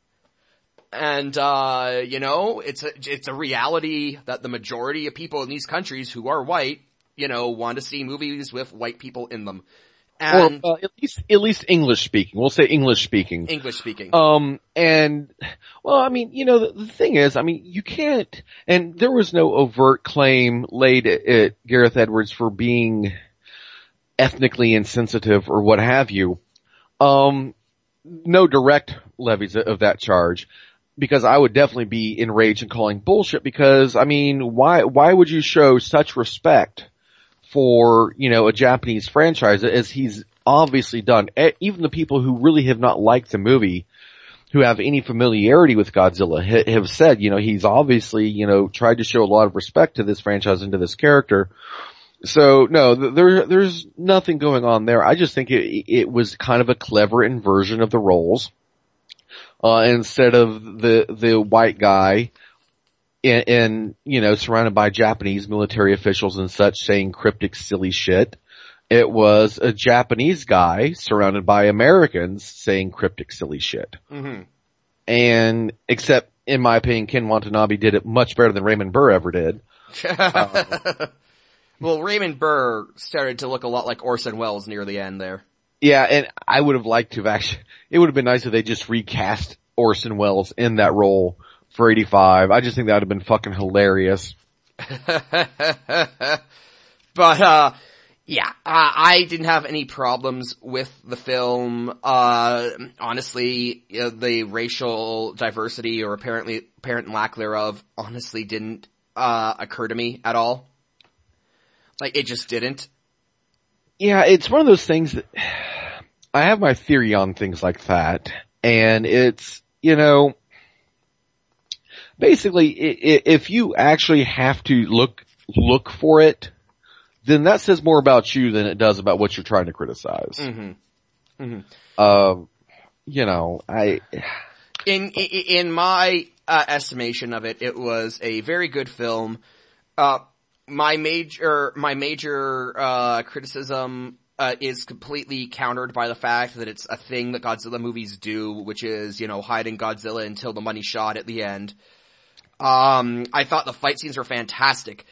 And, uh, you know, it's a, it's a reality that the majority of people in these countries who are white, you know, want to see movies with white people in them. And or, uh, at least, at least English speaking. We'll say English speaking. English speaking. Um, and, well, I mean, you know, the, the thing is, I mean, you can't, and there was no overt claim laid at, at Gareth Edwards for being ethnically insensitive or what have you. Um, no direct levies of that charge. Because I would definitely be enraged and calling bullshit because, I mean, why, why would you show such respect for, you know, a Japanese franchise as he's obviously done? Even the people who really have not liked the movie, who have any familiarity with Godzilla ha- have said, you know, he's obviously, you know, tried to show a lot of respect to this franchise and to this character. So no, th- there, there's nothing going on there. I just think it, it was kind of a clever inversion of the roles. Uh, instead of the, the white guy and, and, you know, surrounded by Japanese military officials and such saying cryptic silly shit. It was a Japanese guy surrounded by Americans saying cryptic silly shit. Mm-hmm. And except, in my opinion, Ken Watanabe did it much better than Raymond Burr ever did. [laughs] well, Raymond Burr started to look a lot like Orson Welles near the end there. Yeah, and I would have liked to have actually, it would have been nice if they just recast Orson Welles in that role for 85. I just think that would have been fucking hilarious. [laughs] but, uh, yeah, uh, I didn't have any problems with the film. Uh, honestly, uh, the racial diversity or apparently apparent lack thereof honestly didn't uh, occur to me at all. Like it just didn't. Yeah, it's one of those things that [sighs] I have my theory on things like that, and it's you know basically if you actually have to look look for it then that says more about you than it does about what you're trying to criticize. Mm-hmm. Mm-hmm. Um, you know, I. In in, my uh, estimation of it, it was a very good film. Uh, my major my major uh, criticism uh, is completely countered by the fact that it's a thing that Godzilla movies do, which is you know hiding Godzilla until the money shot at the end. Um, I thought the fight scenes were fantastic.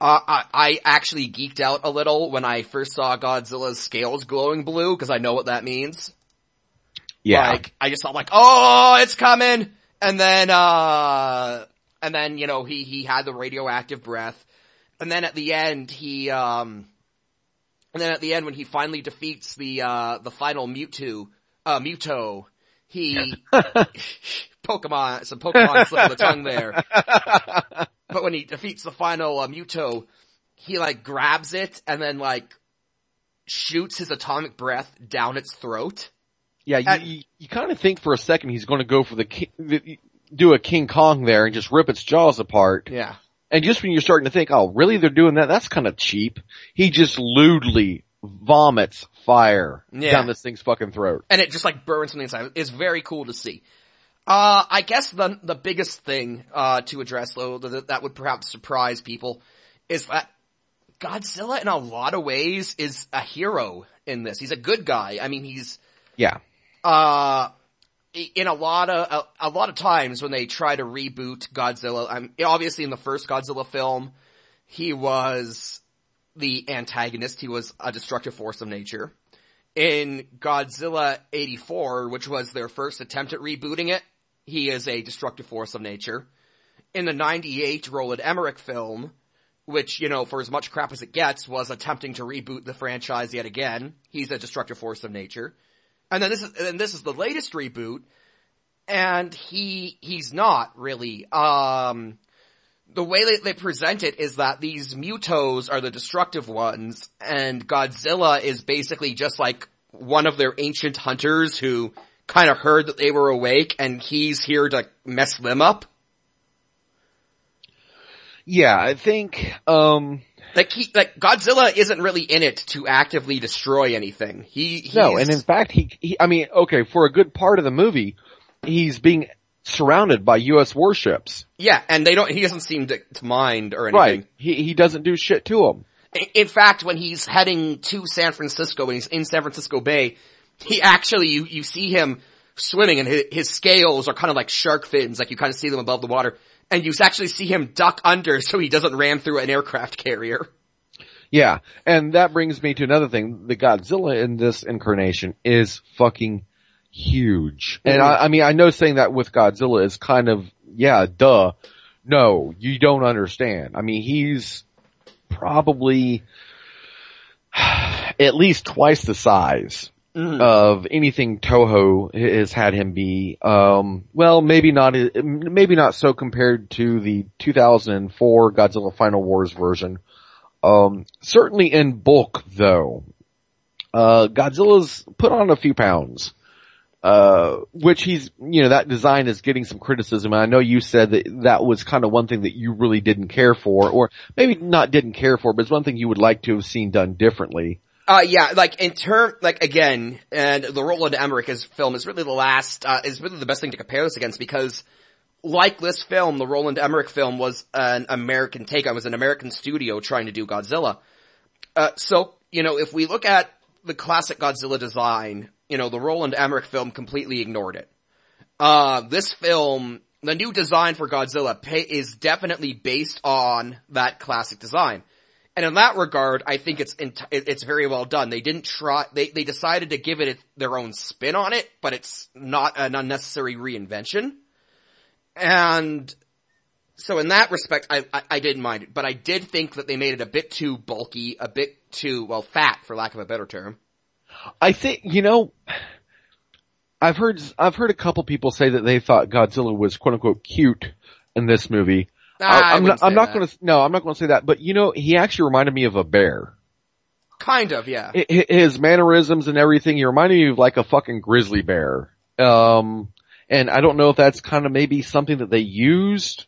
Uh, I, I actually geeked out a little when I first saw Godzilla's scales glowing blue because I know what that means. Yeah. Like, I just thought like, oh, it's coming! And then, uh, and then, you know, he, he had the radioactive breath. And then at the end, he, um, and then at the end when he finally defeats the, uh, the final Mewtwo, uh, Muto, he, [laughs] Pokemon, some Pokemon slip the tongue there. [laughs] But when he defeats the final uh, Muto, he like grabs it and then like shoots his atomic breath down its throat. Yeah, you, and, you, you kind of think for a second he's going to go for the, the, do a King Kong there and just rip its jaws apart. Yeah. And just when you're starting to think, oh, really they're doing that? That's kind of cheap. He just lewdly vomits fire yeah. down this thing's fucking throat. And it just like burns the inside. It's very cool to see. Uh, I guess the, the biggest thing, uh, to address though, that, that would perhaps surprise people is that Godzilla in a lot of ways is a hero in this. He's a good guy. I mean, he's, yeah, uh, in a lot of, a, a lot of times when they try to reboot Godzilla, I'm, obviously in the first Godzilla film, he was the antagonist. He was a destructive force of nature. In Godzilla 84, which was their first attempt at rebooting it, he is a destructive force of nature. In the 98 Roland Emmerich film, which, you know, for as much crap as it gets, was attempting to reboot the franchise yet again, he's a destructive force of nature. And then this is, and this is the latest reboot, and he, he's not really. Um, the way that they present it is that these Mutos are the destructive ones, and Godzilla is basically just like one of their ancient hunters who kind of heard that they were awake and he's here to mess them up? Yeah, I think, um, like he, like Godzilla isn't really in it to actively destroy anything. He, no, and in fact, he, he, I mean, okay, for a good part of the movie, he's being surrounded by U.S. warships. Yeah, and they don't, he doesn't seem to, to mind or anything. Right. He, he doesn't do shit to them. In fact, when he's heading to San Francisco, when he's in San Francisco Bay, he actually, you, you see him swimming and his, his scales are kind of like shark fins, like you kind of see them above the water. And you actually see him duck under so he doesn't ram through an aircraft carrier. Yeah, and that brings me to another thing. The Godzilla in this incarnation is fucking huge. And I, I mean, I know saying that with Godzilla is kind of, yeah, duh. No, you don't understand. I mean, he's probably [sighs] at least twice the size Mm. of anything Toho has had him be. Um, well, maybe not, maybe not so compared to the 2004 Godzilla Final Wars version. Um, certainly in bulk though. Uh, Godzilla's put on a few pounds. Uh, which he's, you know, that design is getting some criticism. And I know you said that that was kind of one thing that you really didn't care for, or maybe not didn't care for, but it's one thing you would like to have seen done differently. Uh, yeah, like in term, like again, and the Roland Emmerich is film is really the last, uh, is really the best thing to compare this against because like this film, the Roland Emmerich film was an American take. I was an American studio trying to do Godzilla. Uh, so, you know, if we look at the classic Godzilla design, you know, the Roland Emmerich film completely ignored it. Uh, this film, the new design for Godzilla is definitely based on that classic design. And in that regard, I think it's, it's very well done. They didn't try, they, they decided to give it their own spin on it, but it's not an unnecessary reinvention. And so in that respect, I, I, I, didn't mind it, but I did think that they made it a bit too bulky, a bit too, well, fat, for lack of a better term. I think, you know, I've heard, I've heard a couple people say that they thought Godzilla was quote unquote cute in this movie. I, am not, I'm not gonna, no, I'm not gonna say that, but you know, he actually reminded me of a bear. Kind of, yeah. His mannerisms and everything, he reminded me of like a fucking grizzly bear. Um, and I don't know if that's kind of maybe something that they used.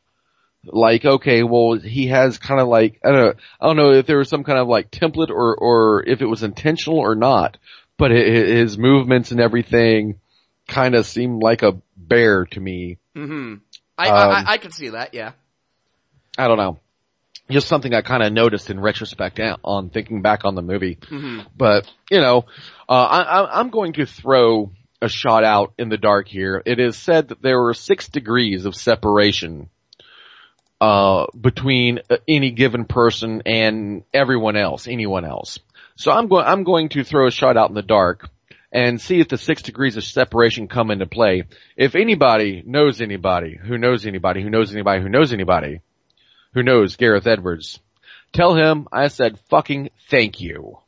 Like, okay, well, he has kind of like, I don't know, I don't know if there was some kind of like template or, or if it was intentional or not, but his movements and everything kind of seemed like a bear to me. hmm I, um, I, I could see that, yeah. I don't know. Just something I kind of noticed in retrospect on thinking back on the movie. Mm-hmm. But, you know, uh, I, I'm going to throw a shot out in the dark here. It is said that there were six degrees of separation uh, between uh, any given person and everyone else, anyone else. So I'm going, I'm going to throw a shot out in the dark and see if the six degrees of separation come into play. If anybody knows anybody who knows anybody who knows anybody who knows anybody who knows Gareth Edwards, tell him I said fucking thank you.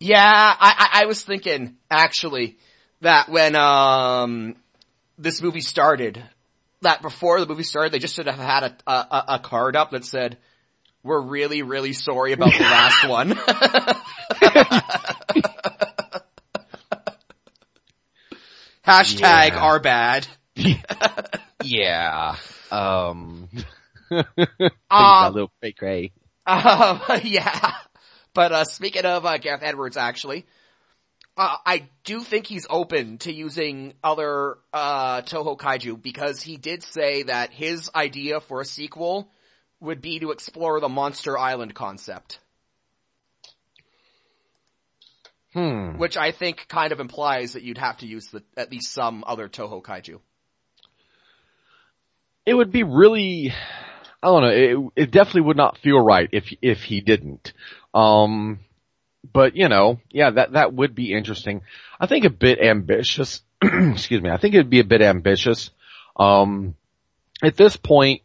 Yeah, I, I, I was thinking actually that when um this movie started, that before the movie started, they just should have had a a, a card up that said, "We're really really sorry about the last [laughs] one." [laughs] Hashtag yeah. our bad. [laughs] yeah. Um. um little fake Ray. Uh, yeah. But uh, speaking of uh, Gareth Edwards, actually, uh, I do think he's open to using other uh, Toho kaiju because he did say that his idea for a sequel would be to explore the Monster Island concept. Hmm. Which I think kind of implies that you'd have to use the, at least some other Toho kaiju. It would be really, I don't know, it, it definitely would not feel right if, if he didn't. Um, but you know, yeah, that, that would be interesting. I think a bit ambitious. [clears throat] excuse me. I think it'd be a bit ambitious. Um, at this point,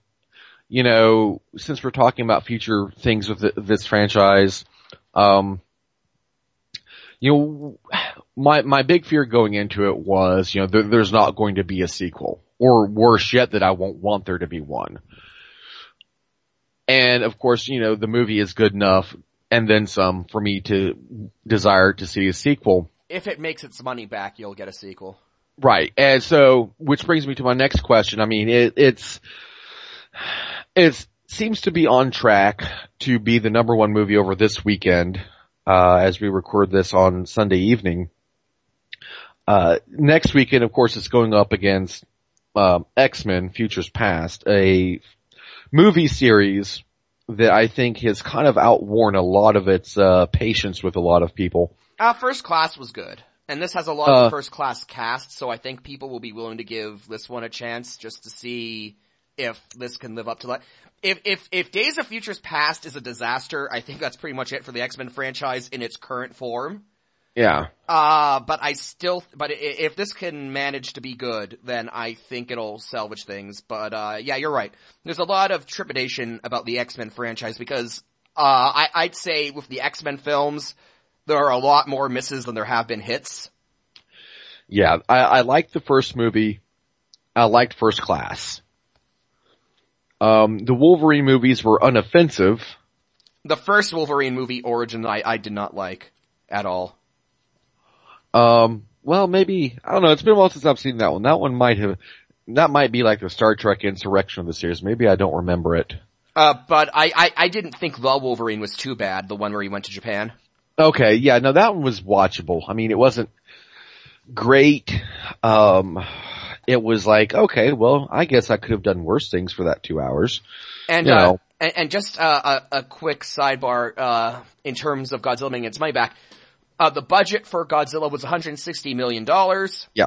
you know, since we're talking about future things with the, this franchise, um, you know, my, my big fear going into it was, you know, there, there's not going to be a sequel or worse yet that I won't want there to be one. And of course, you know, the movie is good enough and then some for me to desire to see a sequel. If it makes its money back, you'll get a sequel. Right. And so, which brings me to my next question. I mean, it, it's, it seems to be on track to be the number one movie over this weekend, uh, as we record this on Sunday evening. Uh, next weekend, of course, it's going up against, um, X-Men Futures Past, a movie series that I think has kind of outworn a lot of its uh, patience with a lot of people. Uh, first class was good. And this has a lot of uh, first class cast, so I think people will be willing to give this one a chance just to see if this can live up to that. If, if, if Days of Futures Past is a disaster, I think that's pretty much it for the X-Men franchise in its current form. Yeah. Uh, but I still, but if this can manage to be good, then I think it'll salvage things. But, uh, yeah, you're right. There's a lot of trepidation about the X-Men franchise because, uh, I, I'd say with the X-Men films, there are a lot more misses than there have been hits. Yeah, I, I liked the first movie. I liked First Class. Um, the Wolverine movies were unoffensive. The first Wolverine movie, Origin, I, I did not like at all. Um, well, maybe, I don't know, it's been a while since I've seen that one. That one might have, that might be like the Star Trek Insurrection of the series. Maybe I don't remember it. Uh, but I, I, I didn't think The Wolverine was too bad, the one where he went to Japan. Okay, yeah, no, that one was watchable. I mean, it wasn't great. Um, it was like, okay, well, I guess I could have done worse things for that two hours. And, You uh, know. and, and just uh, a, a quick sidebar, uh, in terms of Godzilla making its money back. Uh, the budget for Godzilla was 160 million dollars. Yeah.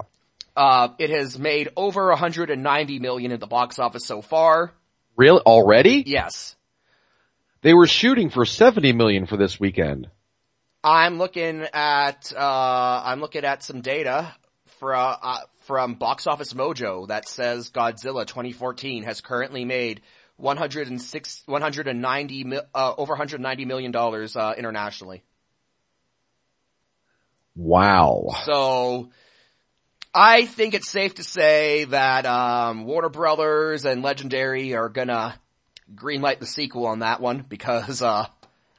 Uh, it has made over 190 million at the box office so far. Really? Already? Yes. They were shooting for 70 million for this weekend. I'm looking at, uh, I'm looking at some data from, uh, from Box Office Mojo that says Godzilla 2014 has currently made 106, 190, uh, over 190 million dollars, uh, internationally. Wow. So, I think it's safe to say that, um, Warner Brothers and Legendary are gonna greenlight the sequel on that one because, uh,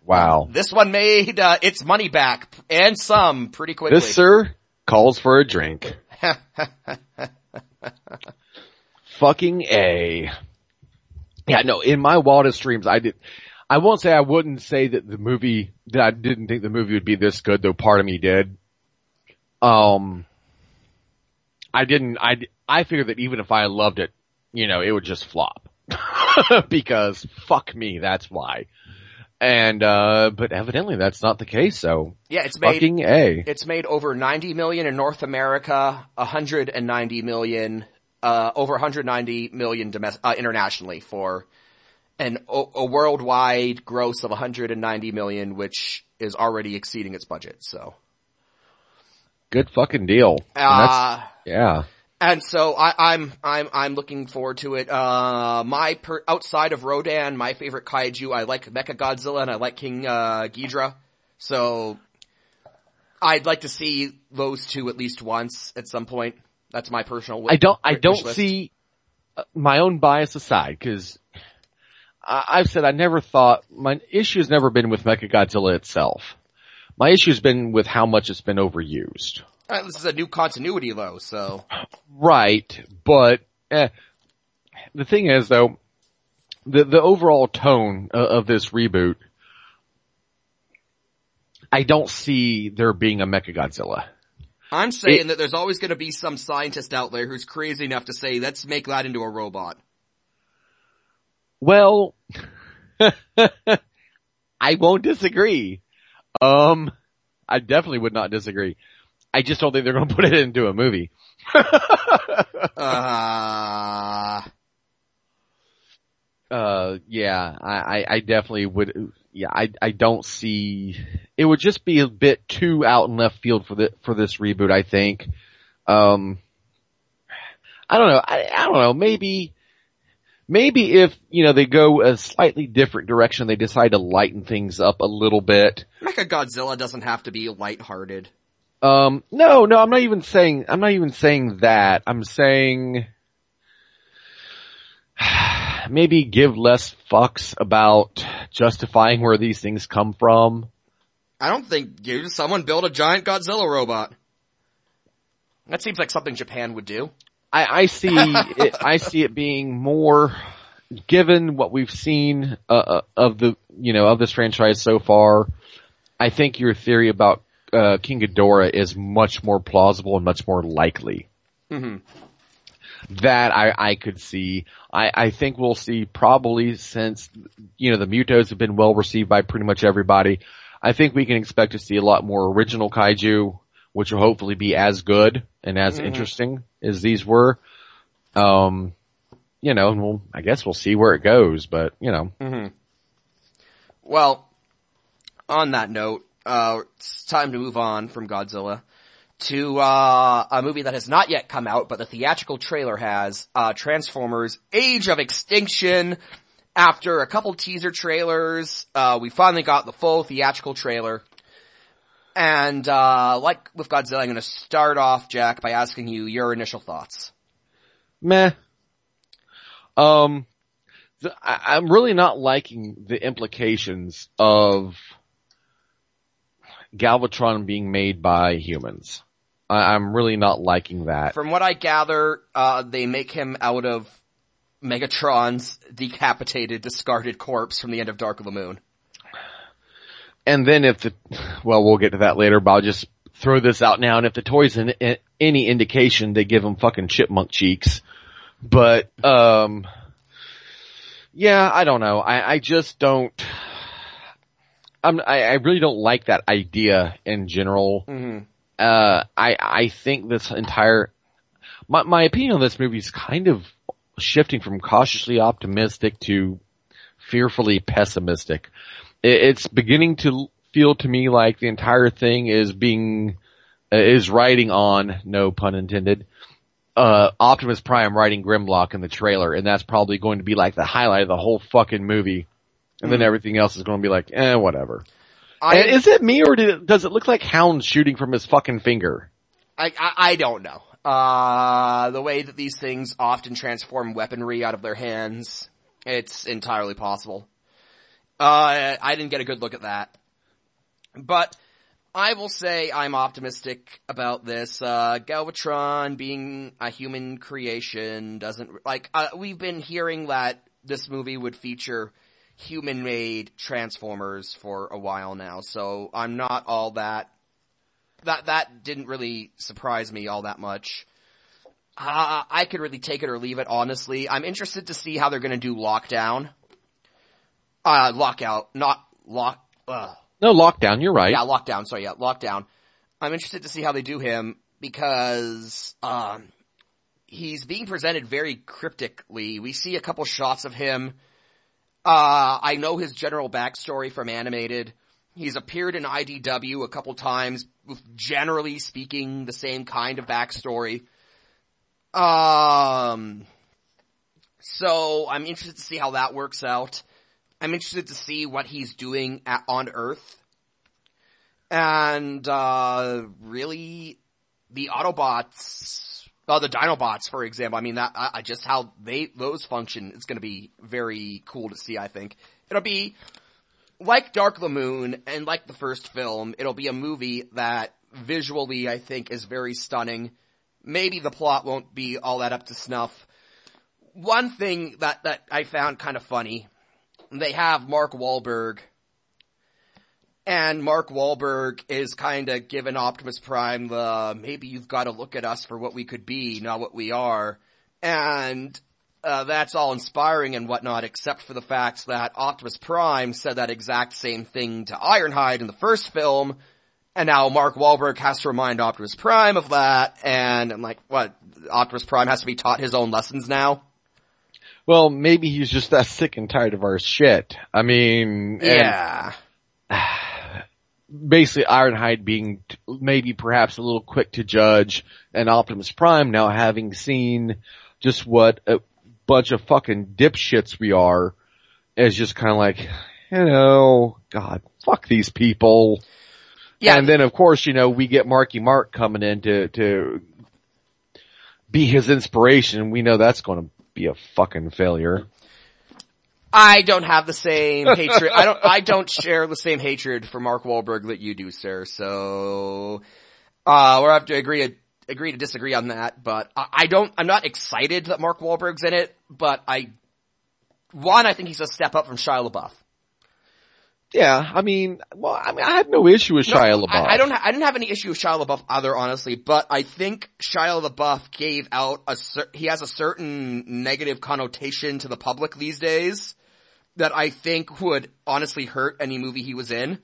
Wow. this one made, uh, its money back and some pretty quickly. This, sir, calls for a drink. [laughs] Fucking A. Yeah, no, in my wildest dreams, I did, I won't say I wouldn't say that the movie, that I didn't think the movie would be this good, though part of me did. Um, I didn't, I, I figured that even if I loved it, you know, it would just flop. [laughs] because fuck me, that's why. And, uh, but evidently that's not the case, so yeah, it's made, fucking A. It's made over 90 million in North America, 190 million, uh, over 190 million domestic, uh, internationally for an, a, a worldwide gross of 190 million, which is already exceeding its budget, so. Good fucking deal. And Uh, yeah. and so I, I'm, I'm, I'm looking forward to it. Uh, my per, outside of Rodan, my favorite kaiju, I like Mecha Godzilla and I like King, uh, Ghidra. So, I'd like to see those two at least once at some point. That's my personal. I don't, I don't list. see uh, my own bias aside because I've said I never thought my issue has never been with Mechagodzilla itself. My issue has been with how much it's been overused. Uh, this is a new continuity though, so Right, but eh, the thing is though, the the overall tone of, of this reboot, I don't see there being a Mechagodzilla. I'm saying that there's always going to be some scientist out there who's crazy enough to say, "Let's make that into a robot." Well, [laughs] I won't disagree. Um, I definitely would not disagree. I just don't think they're going [laughs] to put it into a movie. [laughs] Uh, Uh, yeah, I, I, I definitely would. Yeah, I, I don't see. It would just be a bit too out in left field for the for this reboot. I think. Um, I don't know. I, I don't know. Maybe, maybe if you know they go a slightly different direction, they decide to lighten things up a little bit. Mecha Godzilla doesn't have to be lighthearted. Um, no, no, I'm not even saying, I'm not even saying that. I'm saying [sighs] maybe give less fucks about justifying where these things come from. I don't think you someone build a giant Godzilla robot. That seems like something Japan would do. I, I see it, I see it being more, given what we've seen, uh, uh, of the, you know, of this franchise so far, I think your theory about, uh, King Ghidorah is much more plausible and much more likely. hmm that I, I could see. I, I think we'll see probably since, you know, the Mutos have been well received by pretty much everybody. I think we can expect to see a lot more original kaiju, which will hopefully be as good and as Mhm. interesting as these were. Um, you know, and we'll, I guess we'll see where it goes, but you know, hmm Well, on that note, uh, it's time to move on from Godzilla to, uh, a movie that has not yet come out, but the theatrical trailer has, uh, Transformers Age of Extinction. After a couple teaser trailers, uh, we finally got the full theatrical trailer. And, uh, like with Godzilla, I'm gonna start off, Jack, by asking you your initial thoughts. meh. Um, the, I, I'm really not liking the implications of Galvatron being made by humans. I, I'm really not liking that. From what I gather, uh, they make him out of Megatron's decapitated, discarded corpse from the end of Dark of the Moon. And then if the, well, we'll get to that later, but I'll just throw this out now, and if the toy's in, in any indication, they give him fucking chipmunk cheeks. But, um, yeah, I don't know. I, I just don't, I'm, I, I really don't like that idea in general. Mhm. Uh, I, I think this entire, my, my opinion on this movie is kind of shifting from cautiously optimistic to fearfully pessimistic. It, it's beginning to feel to me like the entire thing is being, uh, is riding on, no pun intended, uh, Optimus Prime riding Grimlock in the trailer, and that's probably going to be like the highlight of the whole fucking movie. And then everything else is going to be like, eh, whatever. I, And is it me or did it, does it look like Hound shooting from his fucking finger? I, I, I don't know. Uh, the way that these things often transform weaponry out of their hands, it's entirely possible. Uh, I didn't get a good look at that. But, I will say I'm optimistic about this. Uh, Galvatron being a human creation doesn't, like, uh, we've been hearing that this movie would feature human-made Transformers for a while now, so I'm not all that that that didn't really surprise me all that much. Uh, I could really take it or leave it, honestly. I'm interested to see how they're gonna do Lockdown. Uh, Lockout, not Lock, uh, No, lockdown, you're right. yeah, Lockdown, sorry, yeah, Lockdown. I'm interested to see how they do him because, um, he's being presented very cryptically. We see a couple shots of him. Uh, I know his general backstory from animated. He's appeared in IDW a couple times, generally speaking the same kind of backstory. Um, so I'm interested to see how that works out. I'm interested to see what he's doing at, on Earth. And, uh, really, the Autobots, uh, the Dinobots, for example, I mean, that, I, I just how they, those function is gonna be very cool to see, I think. It'll be, like Dark the Moon and like the first film, it'll be a movie that visually I think is very stunning. Maybe the plot won't be all that up to snuff. One thing that, that I found kind of funny, they have Mark Wahlberg, and Mark Wahlberg is kind of giving Optimus Prime the, maybe you've got to look at us for what we could be, not what we are. And uh, that's all inspiring and whatnot, except for the fact that Optimus Prime said that exact same thing to Ironhide in the first film, and now Mark Wahlberg has to remind Optimus Prime of that, and I'm like, what? Optimus Prime has to be taught his own lessons now? Well, maybe he's just that sick and tired of our shit. I mean, Yeah. [sighs] basically Ironhide being t- maybe perhaps a little quick to judge and Optimus Prime now having seen just what a bunch of fucking dipshits we are is just kind of like, you know, God, fuck these people. Yeah. And then of course, you know, we get Marky Mark coming in to, to be his inspiration. We know that's going to be a fucking failure. I don't have the same [laughs] hatred. I don't. I don't share the same hatred for Mark Wahlberg that you do, sir. So, uh, we'll have to agree agree to disagree on that. But I, I don't. I'm not excited that Mark Wahlberg's in it. But I, one, I think he's a step up from Shia LaBeouf. Yeah, I mean, well, I mean, I had no issue with No, Shia LaBeouf. I, I don't. Ha- I didn't have any issue with Shia LaBeouf either, honestly. But I think Shia LaBeouf gave out a. Cer- he has a certain negative connotation to the public these days that I think would honestly hurt any movie he was in.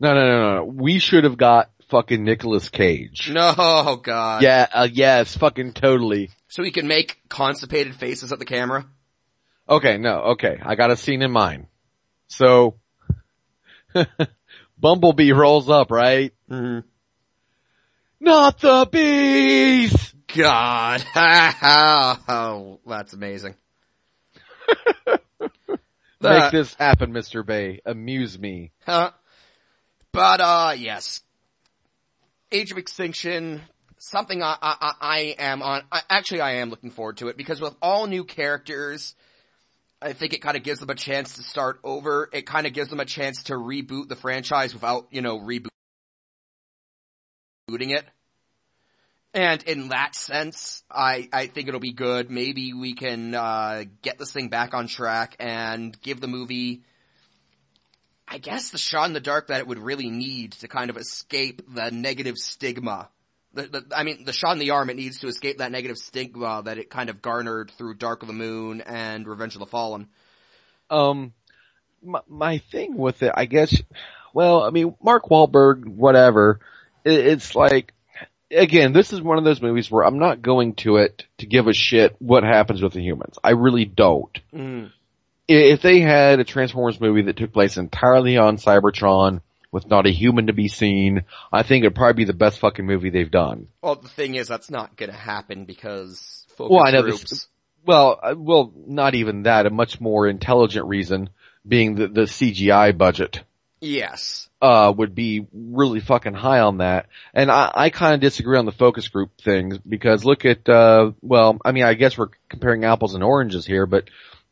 No, no, no, no. We should have got fucking Nicolas Cage. No, oh god. Yeah, uh, yes, fucking totally. So he can make constipated faces at the camera. Okay, no, okay. I got a scene in mind. So, [laughs] Bumblebee rolls up, right? Mm-hmm. Not the bees! God. [laughs] oh, that's amazing. [laughs] Make this happen, Mr. Bay. Amuse me. Huh? But, uh, yes. Age of Extinction, something I, I, I- I am on, I, actually I am looking forward to it because with all new characters, I think it kind of gives them a chance to start over. It kind of gives them a chance to reboot the franchise without, you know, rebooting it. And in that sense, I, I think it'll be good. Maybe we can, uh, get this thing back on track and give the movie I guess the shot in the dark that it would really need to kind of escape the negative stigma. The, the, I mean, the shot in the arm, it needs to escape that negative stigma that it kind of garnered through Dark of the Moon and Revenge of the Fallen. Um, my, my thing with it, I guess, well, I mean, Mark Wahlberg, whatever, it, it's like, again, this is one of those movies where I'm not going to it to give a shit what happens with the humans. I really don't. Mm. If they had a Transformers movie that took place entirely on Cybertron with not a human to be seen, I think it'd probably be the best fucking movie they've done. Well, the thing is, that's not gonna happen because focus Well, I know groups. this- Well, uh, well, not even that. A much more intelligent reason being the, the CGI budget. Yes. uh, would be really fucking high on that. And I, I kind of disagree on the focus group things because look at, uh, well, I mean, I guess we're comparing apples and oranges here, but,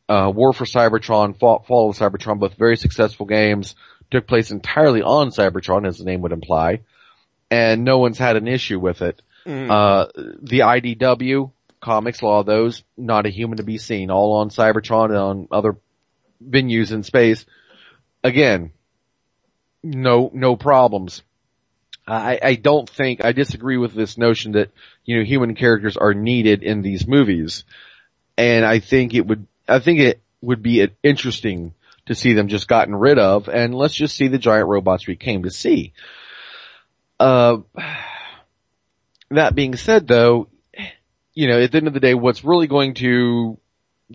uh, War for Cybertron, Fall, Fall of Cybertron, both very successful games, took place entirely on Cybertron, as the name would imply, and no one's had an issue with it. Mm. Uh, the IDW comics, law of those, not a human to be seen, all on Cybertron and on other venues in space. Again, no, no problems. I, I don't think, I disagree with this notion that, you know, human characters are needed in these movies. And I think it would, I think it would be an interesting to see them just gotten rid of and let's just see the giant robots we came to see. Uh, that being said though, you know, at the end of the day, what's really going to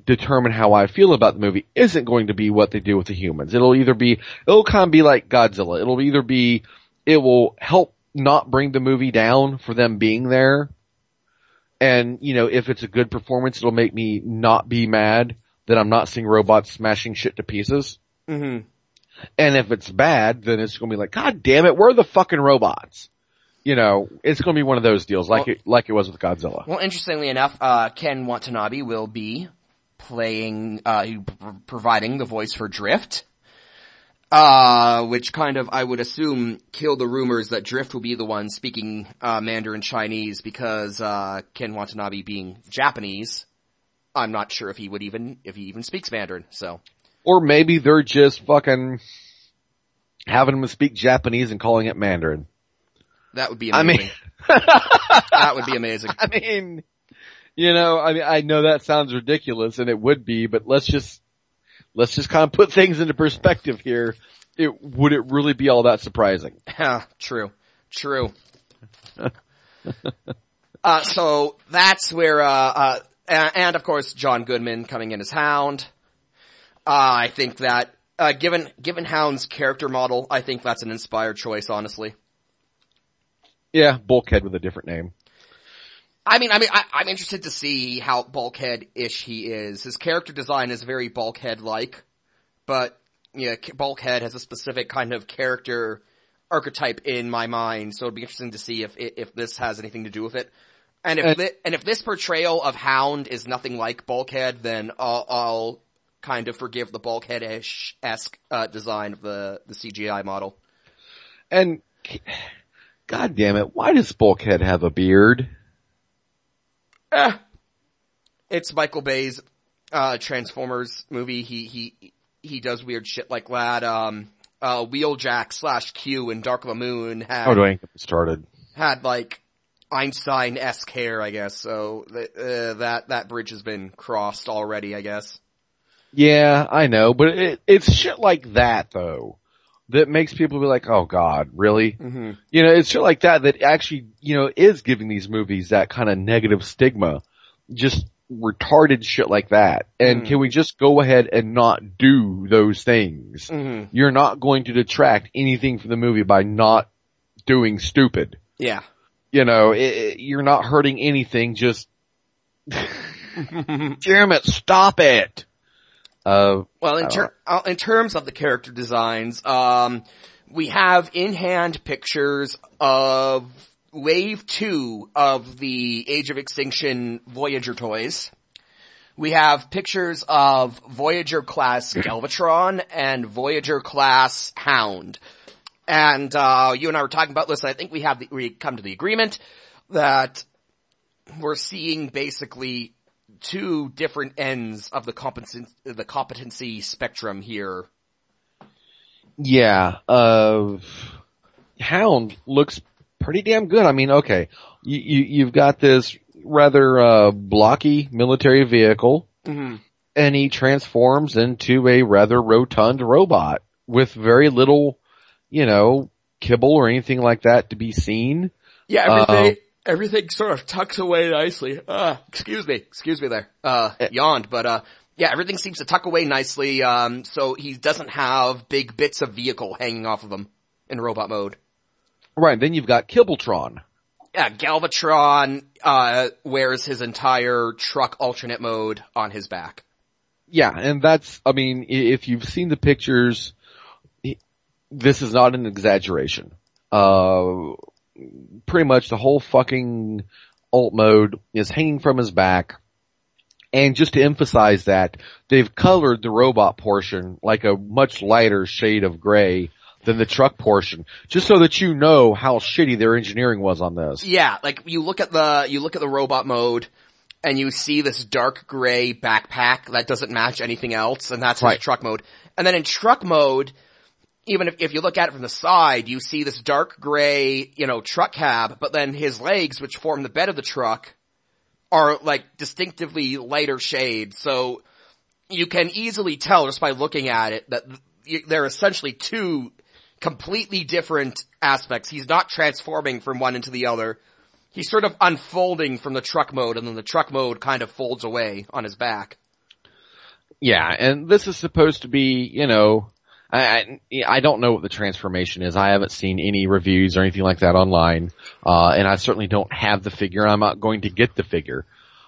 determine how I feel about the movie isn't going to be what they do with the humans. It'll either be, it'll kind of be like Godzilla. It'll either be, it will help not bring the movie down for them being there. And, you know, if it's a good performance, it'll make me not be mad that I'm not seeing robots smashing shit to pieces. hmm And if it's bad, then it's gonna be like, God damn it, where are the fucking robots? You know, it's gonna be one of those deals, like Well- it, like it was with Godzilla. Well, interestingly enough, uh, Ken Watanabe will be playing, uh, providing the voice for Drift. Uh, which kind of, I would assume, killed the rumors that Drift will be the one speaking, uh, Mandarin Chinese because, uh, Ken Watanabe being Japanese, I'm not sure if he would even, if he even speaks Mandarin, so. Or maybe they're just fucking having him speak Japanese and calling it Mandarin. That would be I amazing. mean, [laughs] that would be amazing. [laughs] I mean, you know, I mean, I know that sounds ridiculous and it would be, but let's just, let's just kind of put things into perspective here. It, would it really be all that surprising? [laughs] Yeah, true. True. uh, so that's where, uh, uh, and, of course John Goodman coming in as Hound. Uh, I think that, uh, given, given Hound's character model, I think that's an inspired choice, honestly. Yeah, Bulkhead with a different name. I mean, I mean, I, I'm interested to see how Bulkhead-ish he is. His character design is very Bulkhead-like, but, yeah, Bulkhead has a specific kind of character archetype in my mind, so it'd be interesting to see if, if this has anything to do with it. And if, And- thi- and if this portrayal of Hound is nothing like Bulkhead, then I'll, I'll kind of forgive the Bulkhead-esque, uh, design of the, the CGI model. And, god damn it, why does Bulkhead have a beard? Eh. It's Michael Bay's uh Transformers movie. He he he does weird shit like that. Um uh Wheeljack slash Q in Dark of the Moon had How do I get started? had like Einstein esque hair, I guess. So uh, that that bridge has been crossed already, I guess. Yeah, I know, but it, it's shit like that though that makes people be like, "Oh God, really?" Mm-hmm. You know, it's shit like that that actually, you know, is giving these movies that kind of negative stigma. Just retarded shit like that. And Mm. can we just go ahead and not do those things? Mm-hmm. You're not going to detract anything from the movie by not doing stupid. Yeah. You know, it, it- you're not hurting anything, just, [laughs] damn it, stop it! Uh, Well, in, ter- uh, in terms of the character designs, um, we have in hand pictures of Wave 2 of the Age of Extinction Voyager toys. We have pictures of Voyager class [laughs] Galvatron and Voyager class Hound. And, uh, you and I were talking about this, I think we have the, we come to the agreement that we're seeing basically two different ends of the competency, the competency spectrum here. Yeah, uh, Hound looks pretty damn good. I mean, okay, you, you you've got this rather uh, blocky military vehicle, Mm-hmm. and he transforms into a rather rotund robot with very little, you know, kibble or anything like that to be seen. Yeah, everything, everything sort of tucks away nicely. Uh, excuse me, excuse me there. Uh, yawned, but uh, yeah, everything seems to tuck away nicely, um, so he doesn't have big bits of vehicle hanging off of him in robot mode. Right. Then you've got Kibbletron. Yeah, Galvatron, uh, wears his entire truck alternate mode on his back. Yeah, and that's, I mean, if you've seen the pictures, this is not an exaggeration. Uh, pretty much the whole fucking alt mode is hanging from his back. And just to emphasize that, they've colored the robot portion like a much lighter shade of gray than the truck portion, just so that you know how shitty their engineering was on this. Yeah, like you look at the, you look at the robot mode, and you see this dark gray backpack that doesn't match anything else, and that's his Right. truck mode. And then in truck mode, even if, if you look at it from the side, you see this dark gray, you know, truck cab, but then his legs, which form the bed of the truck, are like distinctively lighter shades, so you can easily tell just by looking at it that th- they're essentially two completely different aspects. He's not transforming from one into the other. He's sort of unfolding from the truck mode and then the truck mode kind of folds away on his back. Yeah, and this is supposed to be, you know, I, I, I don't know what the transformation is. I haven't seen any reviews or anything like that online, uh, and I certainly don't have the figure. I'm not going to get the figure,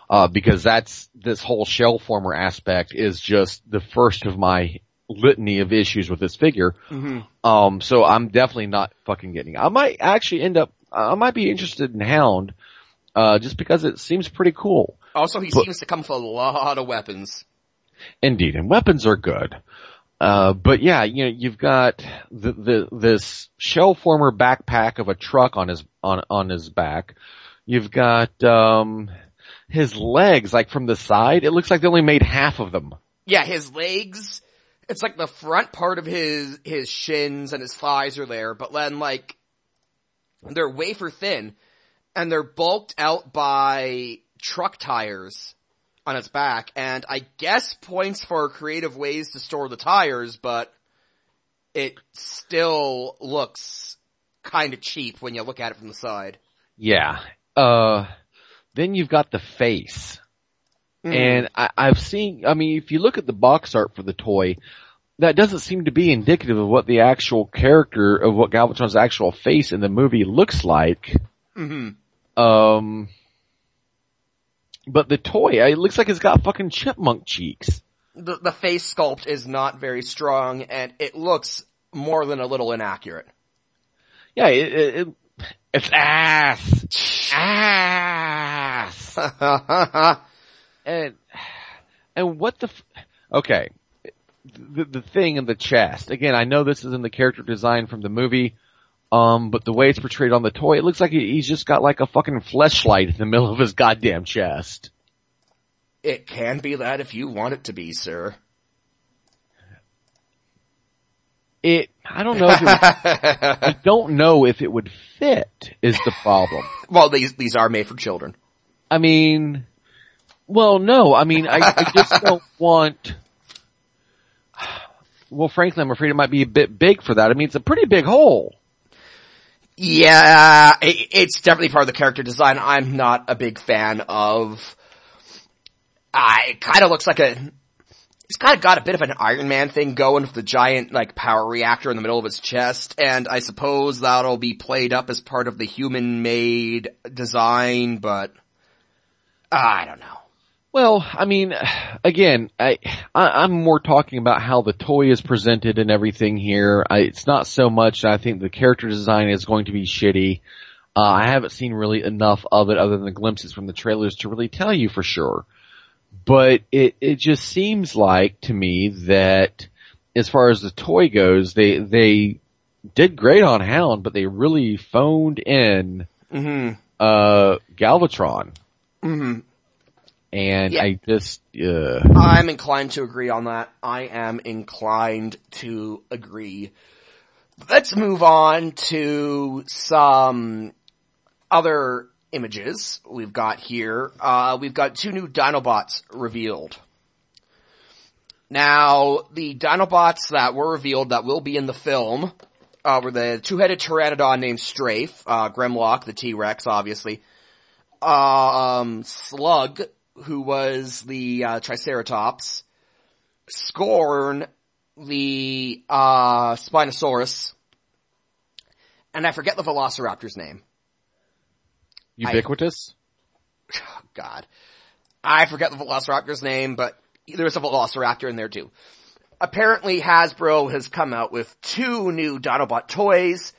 uh, because that's, this whole shell former aspect is just the first of my litany of issues with this figure. Um, so I'm definitely not fucking getting it. I might actually end up, I might be interested in Hound, uh, just because it seems pretty cool. Also, he But- seems to come with a lot of weapons. Indeed, and weapons are good. Uh, but yeah, you know, you've got the, the, this shell former backpack of a truck on his, on, on his back. You've got, um, his legs, like from the side, it looks like they only made half of them. Yeah, his legs, it's like the front part of his, his shins and his thighs are there, but then like, they're wafer thin, and they're bulked out by truck tires on its back, and I guess points for creative ways to store the tires, but it still looks kinda cheap when you look at it from the side. Yeah. Uh, then you've got the face. And I, I've seen, I mean, if you look at the box art for the toy, that doesn't seem to be indicative of what the actual character of what Galvatron's actual face in the movie looks like. hmm Um, but the toy, uh, it looks like it's got fucking chipmunk cheeks. The, the face sculpt is not very strong, and it looks more than a little inaccurate. Yeah, it, it, it it's ass, ass. [laughs] and and what the f- okay the the thing in the chest again i know this is in the character design from the movie um but the way it's portrayed on the toy it looks like he's just got like a fucking fleshlight in the [laughs] middle of his goddamn chest It can be that if you want it to be, sir. it i don't know if it would, [laughs] i don't know if it would fit is the problem [laughs] well, these these are made for children. i mean well no i mean i, I just don't want well frankly i'm afraid it might be a bit big for that i mean it's a pretty big hole Yeah, it, it's definitely part of the character design. I'm not a big fan of. Uh, it kind of looks like a. It's kind of got a bit of an Iron Man thing going with the giant like power reactor in the middle of his chest, and I suppose that'll be played up as part of the human-made design, but I don't know. Well, I mean, again, I, I I'm more talking about how the toy is presented and everything here. I, it's not so much. I think the character design is going to be shitty. Uh, I haven't seen really enough of it other than the glimpses from the trailers to really tell you for sure. But it it just seems like to me that as far as the toy goes, they they did great on Hound, but they really phoned in hmm uh Galvatron. hmm And Yeah. I just, uh, I'm inclined to agree on that. I am inclined to agree. Let's move on to some other images we've got here. Uh, we've got two new Dinobots revealed. Now, the Dinobots that were revealed that will be in the film uh, were the two-headed Pteranodon named Strafe, uh, Grimlock, the T-Rex, obviously, um, Slug, who was the uh, Triceratops, Scorn, the uh, Spinosaurus, and I forget the Velociraptor's name. Ubiquitous? Oh, God. I forget the Velociraptor's name, but there's a Velociraptor in there too. Apparently Hasbro has come out with two new Dinobot toys.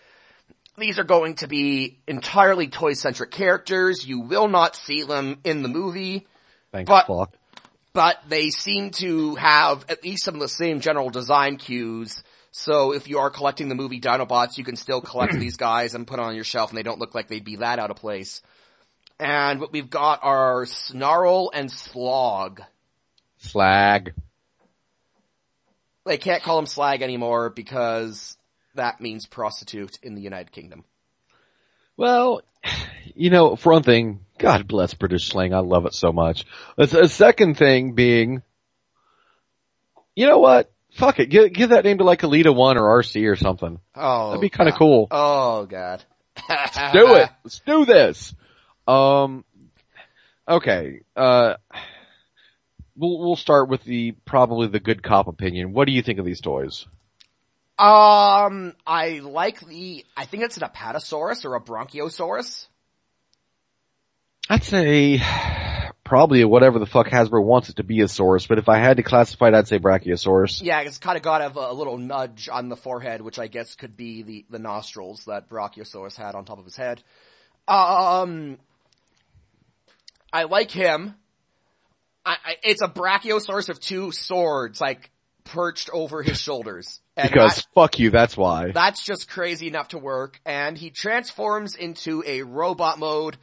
These are going to be entirely toy-centric characters. You will not see them in the movie. Thanks, But- but they seem to have at least some of the same general design cues. So if you are collecting the movie Dinobots, you can still collect [clears throat] these guys and put on your shelf and they don't look like they'd be that out of place. And what we've got are Snarl and Slog. Slag. They can't call them Slag anymore because that means prostitute in the United Kingdom. Well, [sighs] you know, for one thing, God bless British slang. I love it so much. A, a second thing being, you know what? Fuck it. Give, give that name to like Elita 1 or Arcee or something. Oh. That'd be kind of cool. Oh god. Let's do it. Let's do this. Um, okay. Uh, we'll, we'll start with the, probably the good cop opinion. What do you think of these toys? Um, I like the, I think it's an Apatosaurus or a Bronchiosaurus. I'd say probably whatever the fuck Hasbro wants it to be a source, but if I had to classify it, I'd say Brachiosaurus. Yeah, it's kind of got a, a little nudge on the forehead, which I guess could be the, the nostrils that Brachiosaurus had on top of his head. Um, I like him. I, I, it's a Brachiosaurus of two swords, like, perched over his [laughs] shoulders. And Because that- fuck you, that's why. that's just crazy enough to work, and he transforms into a robot mode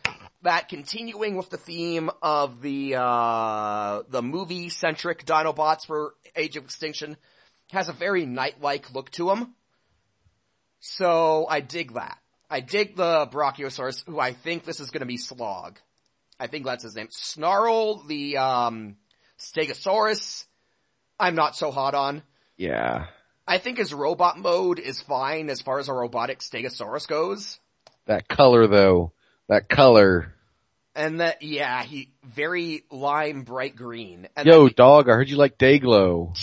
that continuing with the theme of the, uh, the movie-centric Dinobots for Age of Extinction, has a very knight-like look to him. So, I dig that. I dig the Brachiosaurus, who I think this is gonna be Slog. I think that's his name. Snarl, the, um, Stegosaurus, I'm not so hot on. Yeah. I think his robot mode is fine as far as a robotic Stegosaurus goes. That color though, that color. And that, yeah, he, very lime bright green. And Yo, then dog, I heard you like Dayglow.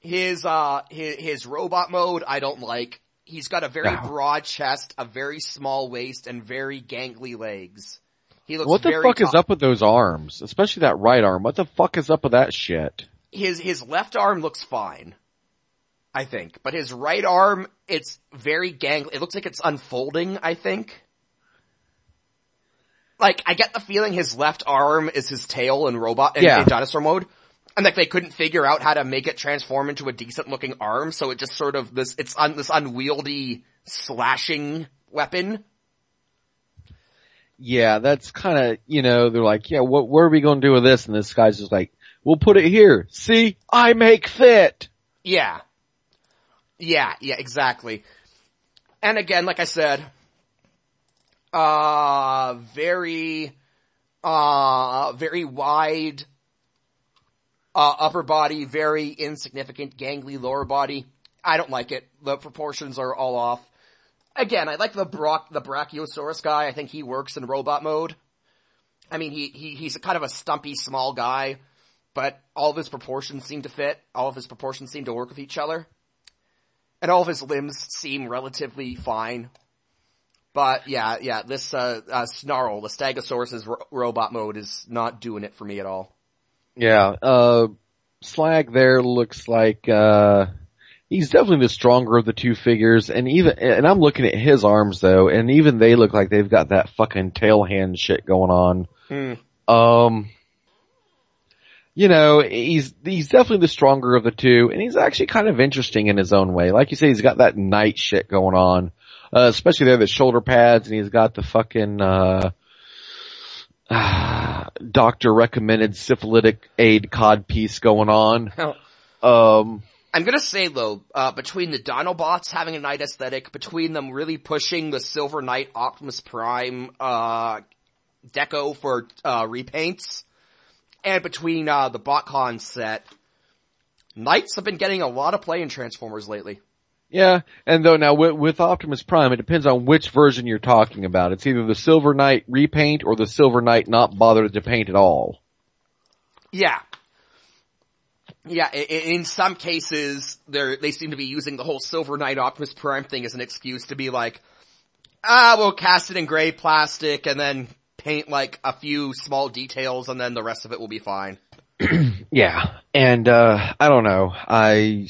his, uh, his, his robot mode I don't like. He's got a very No. broad chest, a very small waist, and very gangly legs. He looks What the very fuck is up with those arms? Especially that right arm. What the fuck is up with that shit? His, his left arm looks fine. I think. But his right arm, it's very gangly. It looks like it's unfolding, I think. Like, I get the feeling his left arm is his tail in robot, in, Yeah. in dinosaur mode. And like they couldn't figure out how to make it transform into a decent looking arm, so it just sort of this, it's un, this unwieldy slashing weapon. Yeah, that's kinda, you know, they're like, yeah, what, what are we gonna do with this? And this guy's just like, we'll put it here. See? I make fit! Yeah. Yeah, yeah, exactly. And again, like I said, uh, very, uh, very wide, uh, upper body, very insignificant, gangly lower body. I don't like it. The proportions are all off. Again, I like the Brock, the Brachiosaurus guy. I think he works in robot mode. I mean, he, he, he's a kind of a stumpy small guy, but all of his proportions seem to fit. All of his proportions seem to work with each other. And all of his limbs seem relatively fine. But yeah, yeah, this, uh, uh, Snarl, the Stegosaurus's ro- robot mode is not doing it for me at all. Yeah, uh, Slag there looks like, uh, he's definitely the stronger of the two figures, and even, and I'm looking at his arms though, and even they look like they've got that fucking tail hand shit going on. Hmm. Um, you know, he's, he's definitely the stronger of the two, and he's actually kind of interesting in his own way. Like you say, he's got that knight shit going on, uh, especially there, the shoulder pads, and he's got the fucking, uh, [sighs] doctor recommended syphilitic aid cod piece going on. [laughs] Um, I'm gonna say though, uh, between the Dinobots having a knight aesthetic, between them really pushing the Silver Knight Optimus Prime, uh, deco for, uh, repaints, and between, uh, the BotCon set, Knights have been getting a lot of play in Transformers lately. Yeah, and though now with, with Optimus Prime, it depends on which version you're talking about. It's either the Silver Knight repaint or the Silver Knight not bothered to paint at all. Yeah. Yeah, in some cases, they they seem to be using the whole Silver Knight Optimus Prime thing as an excuse to be like, ah, we'll cast it in gray plastic and then paint like a few small details and then the rest of it will be fine. [clears throat] Yeah, and uh I don't know. I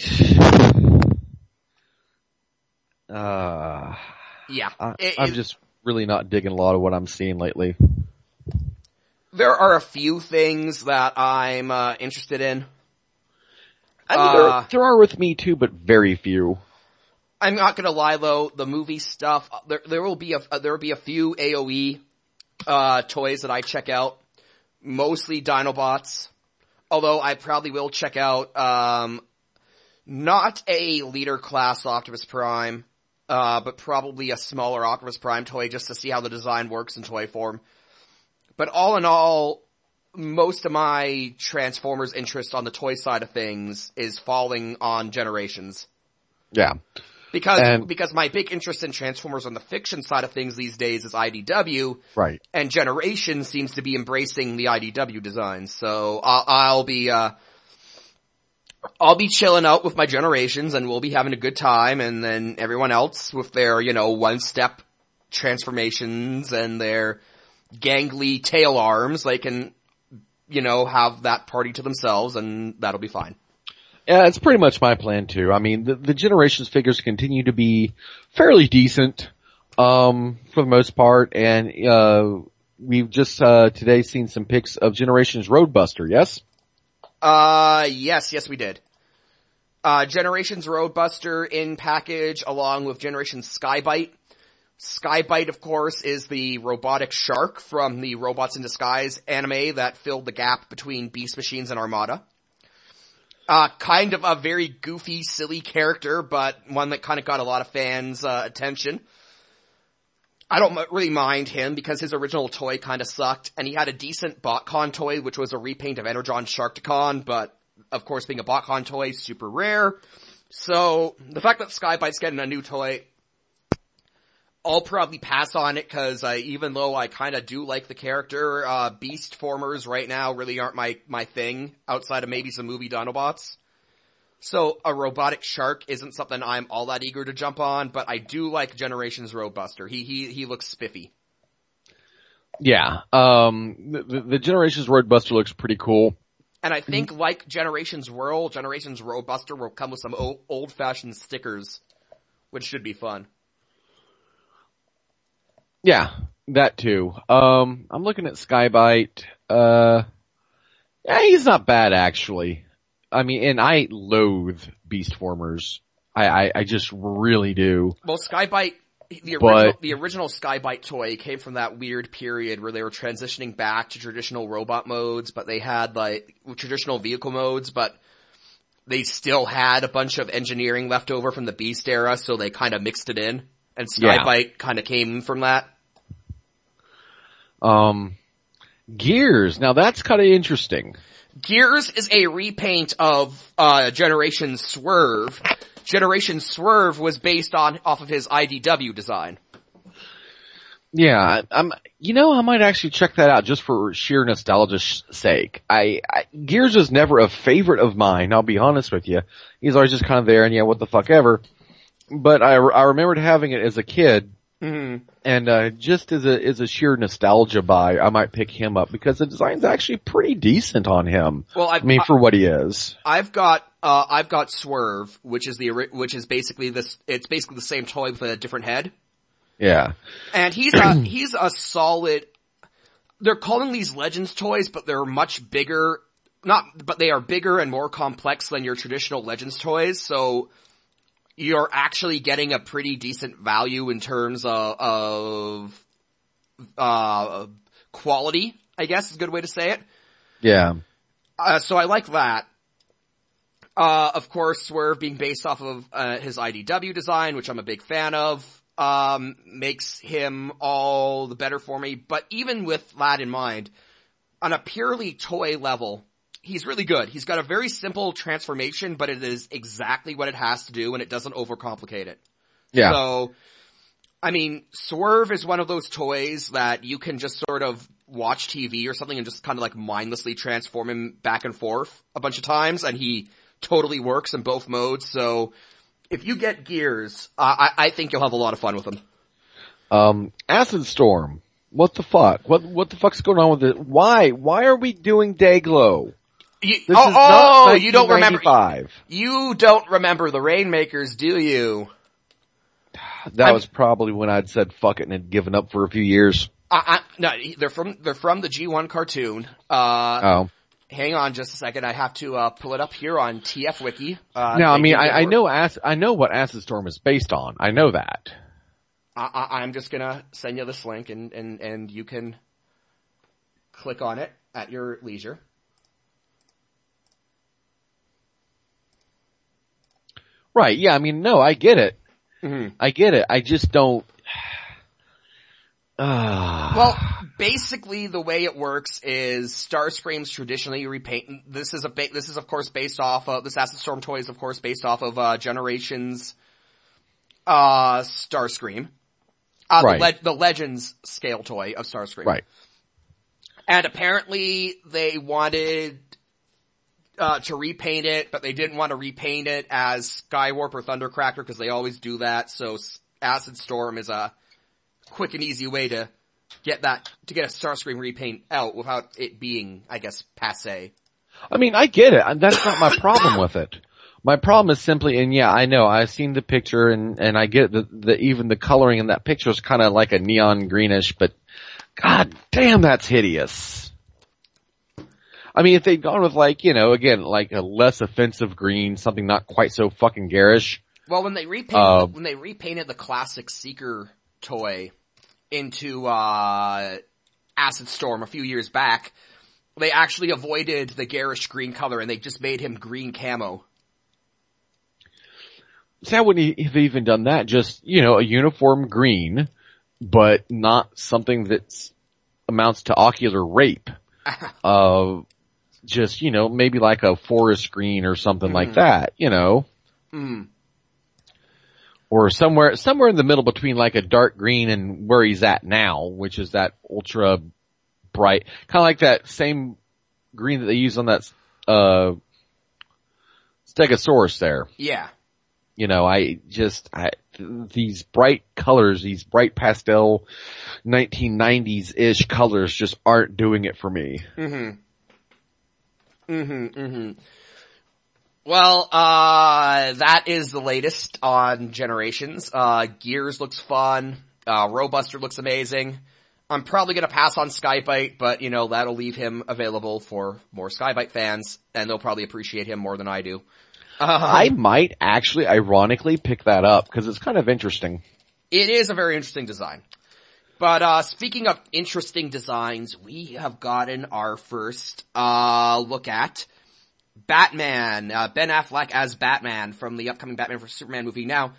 uh Yeah. I, I'm just really not digging a lot of what I'm seeing lately. there are a few things that I'm, uh, interested in. I mean, Uh, there, there are with me too, but very few. I'm not gonna lie though, the movie stuff, uh, there, there will be a, uh, there will be a few AoE, uh, toys that I check out. Mostly Dinobots. Although I probably will check out, um, not a leader class Optimus Prime, uh, but probably a smaller Optimus Prime toy just to see how the design works in toy form. But all in all, most of my Transformers interest on the toy side of things is falling on Generations. Yeah. Because, And- because my big interest in Transformers on the fiction side of things these days is IDW, Right. and Generation seems to be embracing the IDW designs. So I'll, I'll be, uh, I'll be chilling out with my generations and we'll be having a good time and then everyone else with their, you know, one step transformations and their gangly tail arms, they can, you know, have that party to themselves and that'll be fine. Yeah, it's pretty much my plan too. I mean, the, the generations figures continue to be fairly decent, um, for the most part, and, uh, we've just, uh, today seen some pics of Generations Roadbuster, yes? Uh, yes, yes we did. Uh, Generations Roadbuster in package along with Generations Skybite. Skybite, of course, is the robotic shark from the Robots in Disguise anime that filled the gap between Beast Machines and Armada. Uh, kind of a very goofy, silly character, but one that kind of got a lot of fans' uh, attention. I don't really mind him because his original toy kind of sucked, and he had a decent BotCon toy, which was a repaint of Energon Sharkticon, but of course being a BotCon toy, super rare. So, the fact that Skybite's getting a new toy, I'll probably pass on it cause I, even though I kinda do like the character, uh, beast formers right now really aren't my, my thing outside of maybe some movie Dinobots. So a robotic shark isn't something I'm all that eager to jump on, but I do like Generations Roadbuster. He, he, he looks spiffy. Yeah. Um, the, the, Generations Roadbuster looks pretty cool. And I think like Generations Whirl, Generations Roadbuster will come with some old fashioned stickers, which should be fun. Yeah, that too. Um, I'm looking at Skybite. Uh, yeah, he's not bad actually. I mean, and I loathe Beast Formers. I, I, I just really do. Well, Skybite, the But- original, the original Skybite toy came from that weird period where they were transitioning back to traditional robot modes, but they had like traditional vehicle modes, but they still had a bunch of engineering left over from the Beast era, so they kind of mixed it in. And Yeah. Skybite kind of came from that. Um, Gears. Now that's kind of interesting. Gears is a repaint of uh Generation Swerve. Generation Swerve was based on off of his IDW design. Yeah, I'm. You know, I might actually check that out just for sheer nostalgia's sake. I, I Gears is never a favorite of mine. I'll be honest with you. He's always just kind of there, and yeah, what the fuck ever. But I, I remembered having it as a kid, Mm-hmm. and uh, just as a as a sheer nostalgia buy, I might pick him up because the design's actually pretty decent on him. Well, I've, I mean, for what he is. I've got uh I've got Swerve, which is the which is basically this. It's basically the same toy with a different head, Yeah, and he's a [clears throat] he's a solid. They're calling these Legends toys, but they're much bigger. Not, but they are bigger and more complex than your traditional Legends toys. So you're actually getting a pretty decent value in terms of, of uh quality. I guess is a good way to say it. yeah, Uh, so I like that. Uh, of course, Swerve being based off of uh, his IDW design, which I'm a big fan of, um, makes him all the better for me. But even with that in mind, on a purely toy level, he's really good. He's got a very simple transformation, but it is exactly what it has to do and it doesn't overcomplicate it. Yeah. So, I mean, Swerve is one of those toys that you can just sort of watch TV or something and just kind of like mindlessly transform him back and forth a bunch of times and he totally works in both modes. So if you get Gears, uh, I, I think you'll have a lot of fun with him. Um, Acid Storm. What the fuck? What what the fuck's going on with it? Why? Why are we doing Dayglow? You, This oh, is not oh, you don't remember, you don't remember the Rainmakers, do you? That I'm- was probably when I'd said fuck it and had given up for a few years. I, I, no, they're from, they're from the G1 cartoon. Uh, Oh. hang on just a second. I have to, uh, pull it up here on TF Wiki. Uh, Now, I mean, I, I know Ac- I know what Acid Storm is based on. I know that. I, I, I'm just gonna send you this link and, and, and you can click on it at your leisure. Right, yeah, I mean, no, I get it. Mhm. I get it. I just don't. [sighs] Well, basically the way it works is Starscream's traditionally repaint, this is a, ba- this is of course based off of, this Acid Storm toy is of course based off of, uh, Generations, uh, Starscream. Uh, Right. the, le- the Legends scale toy of Starscream. right. And apparently they wanted, uh, to repaint it, but they didn't want to repaint it as Skywarp or Thundercracker because they always do that, so Acid Storm is a quick and easy way to get that, to get a Starscream repaint out without it being, I guess, passe. I mean, I get it. That's not my problem with it. My problem is simply, and yeah, I know, I've seen the picture and, and I get the, the, even the coloring in that picture is kind of like a neon greenish, but god damn, that's hideous. I mean, if they'd gone with like, you know, again, like a less offensive green, something not quite so fucking garish. Well, when they repainted, Uh, when they repainted the classic Seeker toy into, uh, Acid Storm a few years back, they actually avoided the garish green color and they just made him green camo. See, I wouldn't have even done that. Just, you know, a uniform green, but not something that amounts to ocular rape. [laughs] uh, just, you know, maybe like a forest green or something like that, you know. Mm. Or somewhere, somewhere in the middle between like a dark green and where he's at now, which is that ultra bright, kind of like that same green that they use on that, uh, Stegosaurus there. Yeah. You know, I just, I, these bright colors, these bright pastel 1990s-ish colors just aren't doing it for me. Mm-hmm. Mm-hmm, mm-hmm. Well, uh, that is the latest on Generations. Uh, Gears looks fun. Uh, Roadbuster looks amazing. I'm probably gonna pass on Skybite, but you know, that'll leave him available for more Skybite fans, and they'll probably appreciate him more than I do. Uh, I might actually ironically pick that up because it's kind of interesting. It is a very interesting design. But uh speaking of interesting designs, we have gotten our first uh look at Batman, uh, Ben Affleck as Batman from the upcoming Batman vs Superman movie. Now,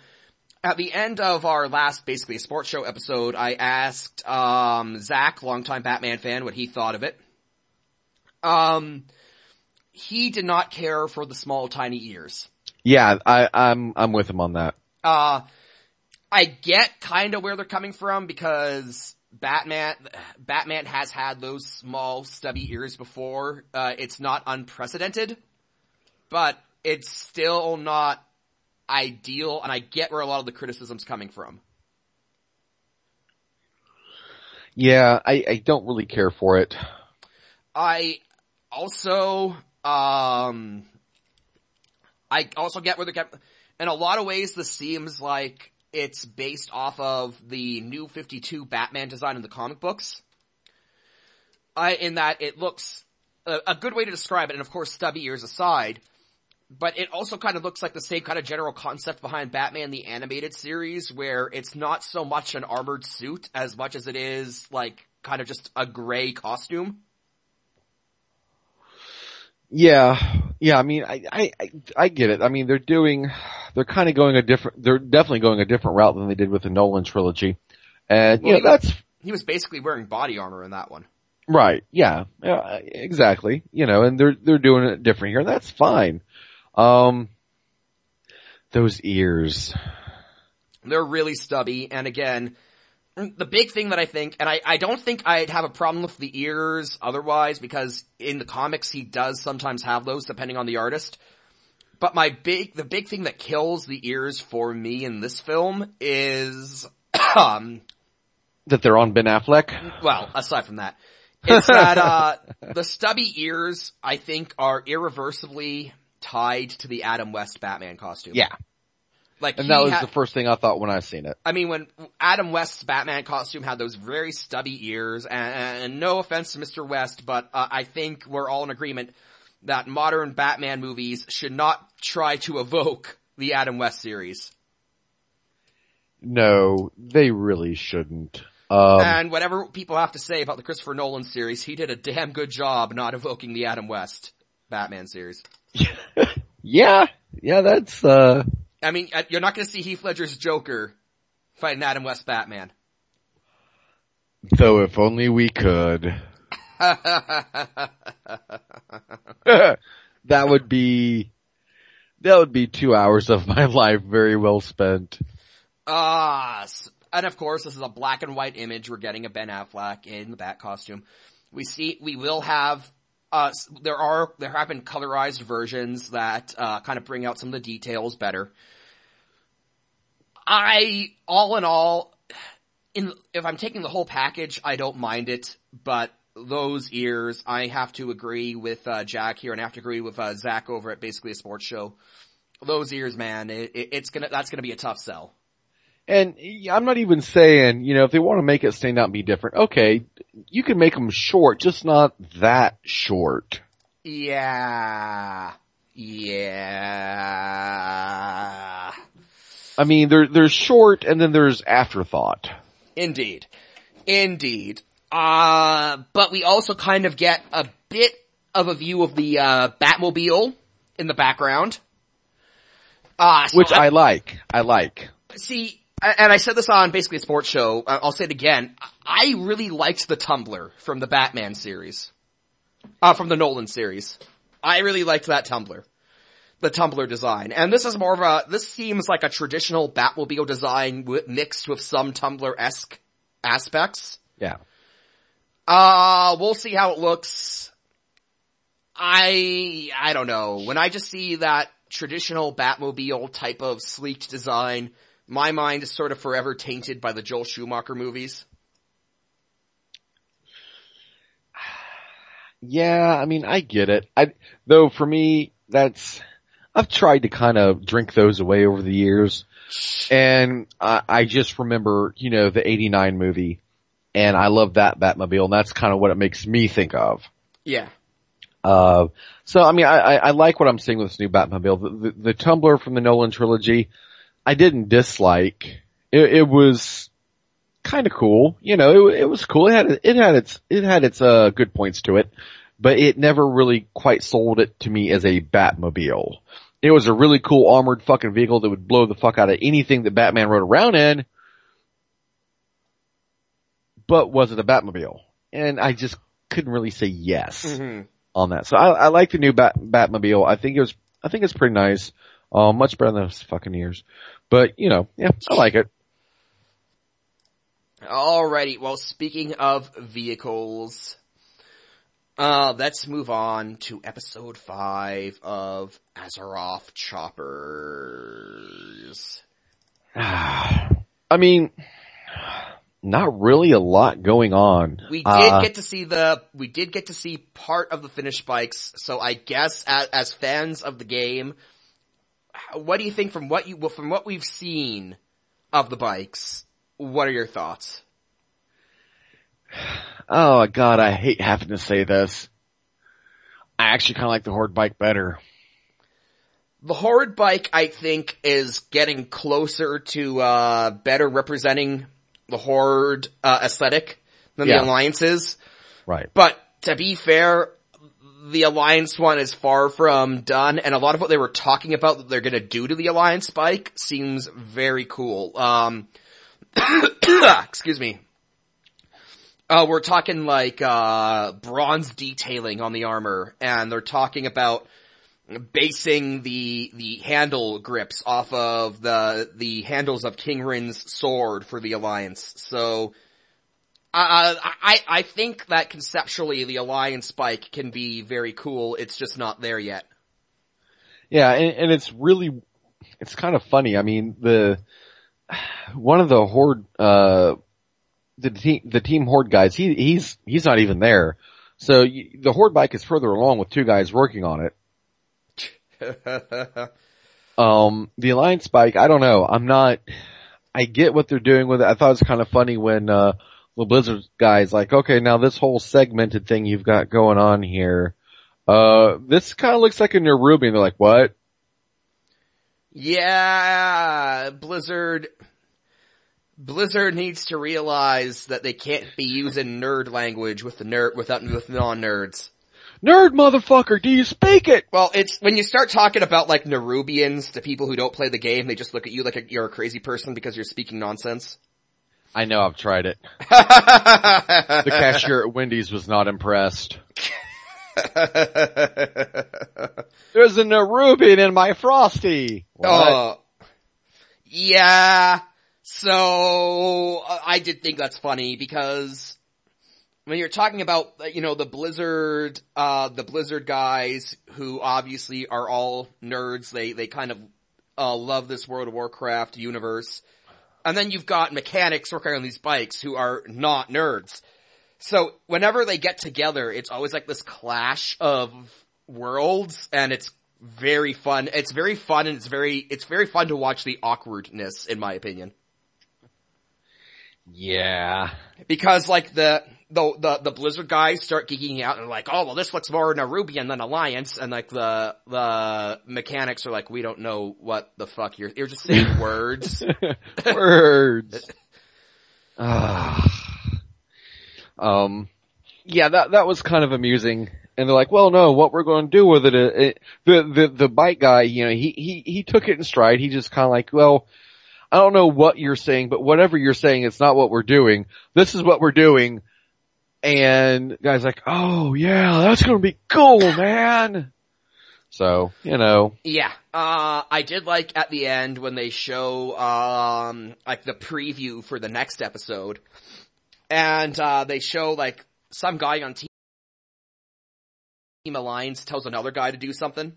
at the end of our last basically sports show episode, I asked um Zach, longtime Batman fan, what he thought of it. Um he did not care for the small tiny ears. Yeah, I, I'm, I'm with him on that. Uh, I get kind of where they're coming from because Batman, Batman has had those small stubby ears before. Uh, it's not unprecedented, but it's still not ideal and I get where a lot of the criticism's coming from. Yeah, I, I don't really care for it. I also, um, I also get where they're coming, in a lot of ways this seems like it's based off of the new 52 Batman design in the comic books. I, in that it looks, a, a good way to describe it, and of course stubby ears aside, but it also kind of looks like the same kind of general concept behind Batman the animated series where it's not so much an armored suit as much as it is like kind of just a gray costume. Yeah, yeah, I mean, I, I, I- get it. I mean, they're doing, they're kind of going a different, they're definitely going a different route than they did with the Nolan trilogy. And, you Well, know, that's, He was basically wearing body armor in that one. right, yeah, yeah, exactly. You know, and they're, they're doing it different here, and that's fine. Um, those ears. They're really stubby, and again, the big thing that I think, and I, I don't think I'd have a problem with the ears otherwise, because in the comics he does sometimes have those depending on the artist. But my big, the big thing that kills the ears for me in this film is, [coughs] um, That they're on Ben Affleck? well, aside from that, it's that, [laughs] uh, the stubby ears, I think, are irreversibly tied to the Adam West Batman costume. Yeah. Like, And that was ha- the first thing I thought when I seen it. I mean, when Adam West's Batman costume had those very stubby ears, and, and no offense to Mr. West, but uh, I think we're all in agreement that modern Batman movies should not try to evoke the Adam West series. No, they really shouldn't. Um, and whatever people have to say about the Christopher Nolan series, he did a damn good job not evoking the Adam West Batman series. [laughs] yeah, yeah, that's, uh, I mean, uh, you're not going to see Heath Ledger's Joker fighting Adam West Batman. though if only we could. [laughs] that would be, that would be two hours of my life very well spent. Ah, s- and of course, this is a black and white image. We're getting a Ben Affleck in the Bat costume. We see, we will have, uh, there are, there have been colorized versions that, uh, kind of bring out some of the details better. I, all in all, in, if I'm taking the whole package, I don't mind it, but those ears, I have to agree with, uh, Jack here and I have to agree with, uh, Zach over at basically a sports show. Those ears, man, it, it, it's gonna, that's gonna be a tough sell. And I'm not even saying, you know, if they want to make it stand out and be different, okay, you can make them short, just not that short. Yeah. Yeah. I mean, there, there's short and then there's afterthought. Indeed. Indeed. Uh, but we also kind of get a bit of a view of the, uh, Batmobile in the background. Uh, so Which I like. I like. see, and I said this on basically a sports show, I'll say it again, I really liked the Tumbler from the Batman series. Uh, from the Nolan series. I really liked that Tumbler. The Tumbler design. And this is more of a, this seems like a traditional Batmobile design mixed with some Tumbler-esque aspects. Yeah. Uh, we'll see how it looks. I, I don't know. When I just see that traditional Batmobile type of sleeked design, my mind is sort of forever tainted by the Joel Schumacher movies. [sighs] Yeah, I mean, I get it. I, though for me, that's, I've tried to kind of drink those away over the years. [sighs] And I, I just remember, you know, the 89 movie and I love that Batmobile and that's kind of what it makes me think of. Yeah. Uh, so I mean, I, I, I like what I'm seeing with this new Batmobile. The, the, the Tumbler from the Nolan trilogy, I didn't dislike. It, it was kind of cool. You know, it, it was cool. It had, it had its, it had its, uh, good points to it, but it never really quite sold it to me as a Batmobile. It was a really cool armored fucking vehicle that would blow the fuck out of anything that Batman rode around in, but was it a Batmobile? And I just couldn't really say yes Mm-hmm. on that. So I, I like the new Bat, Batmobile. I think it was, I think it's pretty nice. Uh, much better than those fucking years. But, you know, yeah, I like it. Alrighty, well speaking of vehicles, uh, let's move on to episode five of Azeroth Choppers. [sighs] I mean, not really a lot going on. We did Uh, get to see the, we did get to see part of the finished bikes, so I guess as, as fans of the game, what do you think from what you, well, from what we've seen of the bikes, what are your thoughts? oh god, I hate having to say this. I actually kind of like the Horde bike better. The Horde bike, I think, is getting closer to, uh, better representing the Horde, uh, aesthetic than Yeah. the Alliances. Right. But to be fair, the Alliance one is far from done, and a lot of what they were talking about that they're gonna do to the Alliance spike seems very cool. Um, [coughs] excuse me. Uh, we're talking like, uh, bronze detailing on the armor, and they're talking about basing the, the handle grips off of the, the handles of King Wrynn's sword for the Alliance. So, uh, I, I think that conceptually the Alliance spike can be very cool, it's just not there yet. Yeah, and, and it's really, it's kind of funny. I mean, the, one of the Horde, uh, the team, the team Horde guys, he, he's, he's not even there. So you, the Horde bike is further along with two guys working on it. [laughs] um, the Alliance bike, I don't know. I'm not, I get what they're doing with it. I thought it was kind of funny when, uh, the Blizzard guy's like, okay, now this whole segmented thing you've got going on here, uh, this kind of looks like a Nerubian. And they're like, what? Yeah, Blizzard, Blizzard needs to realize that they can't be using nerd language with the nerd, without, with non-nerds. Nerd motherfucker, do you speak it? Well, it's, when you start talking about like Nerubians to people who don't play the game, they just look at you like a, you're a crazy person because you're speaking nonsense. I know, I've tried it. [laughs] the cashier at Wendy's was not impressed. [laughs] There's a Nerubian in my Frosty. What? Uh, yeah. So, I did think that's funny because when you're talking about, you know, the Blizzard, uh, the Blizzard guys who obviously are all nerds, they, they kind of, uh, love this World of Warcraft universe. And then you've got mechanics working on these bikes who are not nerds. So whenever they get together, it's always like this clash of worlds and it's very fun. It's very fun and it's very, it's very fun to watch the awkwardness in my opinion. Yeah. Because like the, the, the, the Blizzard guys start geeking out and like, oh well this looks more Nerubian than Alliance and like the, the mechanics are like, we don't know what the fuck you're, you're just saying [laughs] words. [laughs] Words. Ah. um, yeah, that, that was kind of amusing. And they're like, well no, what we're going to do with it, it, the, the, the bike guy, you know, he, he, he took it in stride. He just kind of like, well, I don't know what you're saying, but whatever you're saying, it's not what we're doing. This is what we're doing. And guy's like, oh yeah, that's gonna be cool, man. So, you know. Yeah, uh, I did like at the end when they show, um, like the preview for the next episode. And, uh, they show like some guy on Team Alliance tells another guy to do something.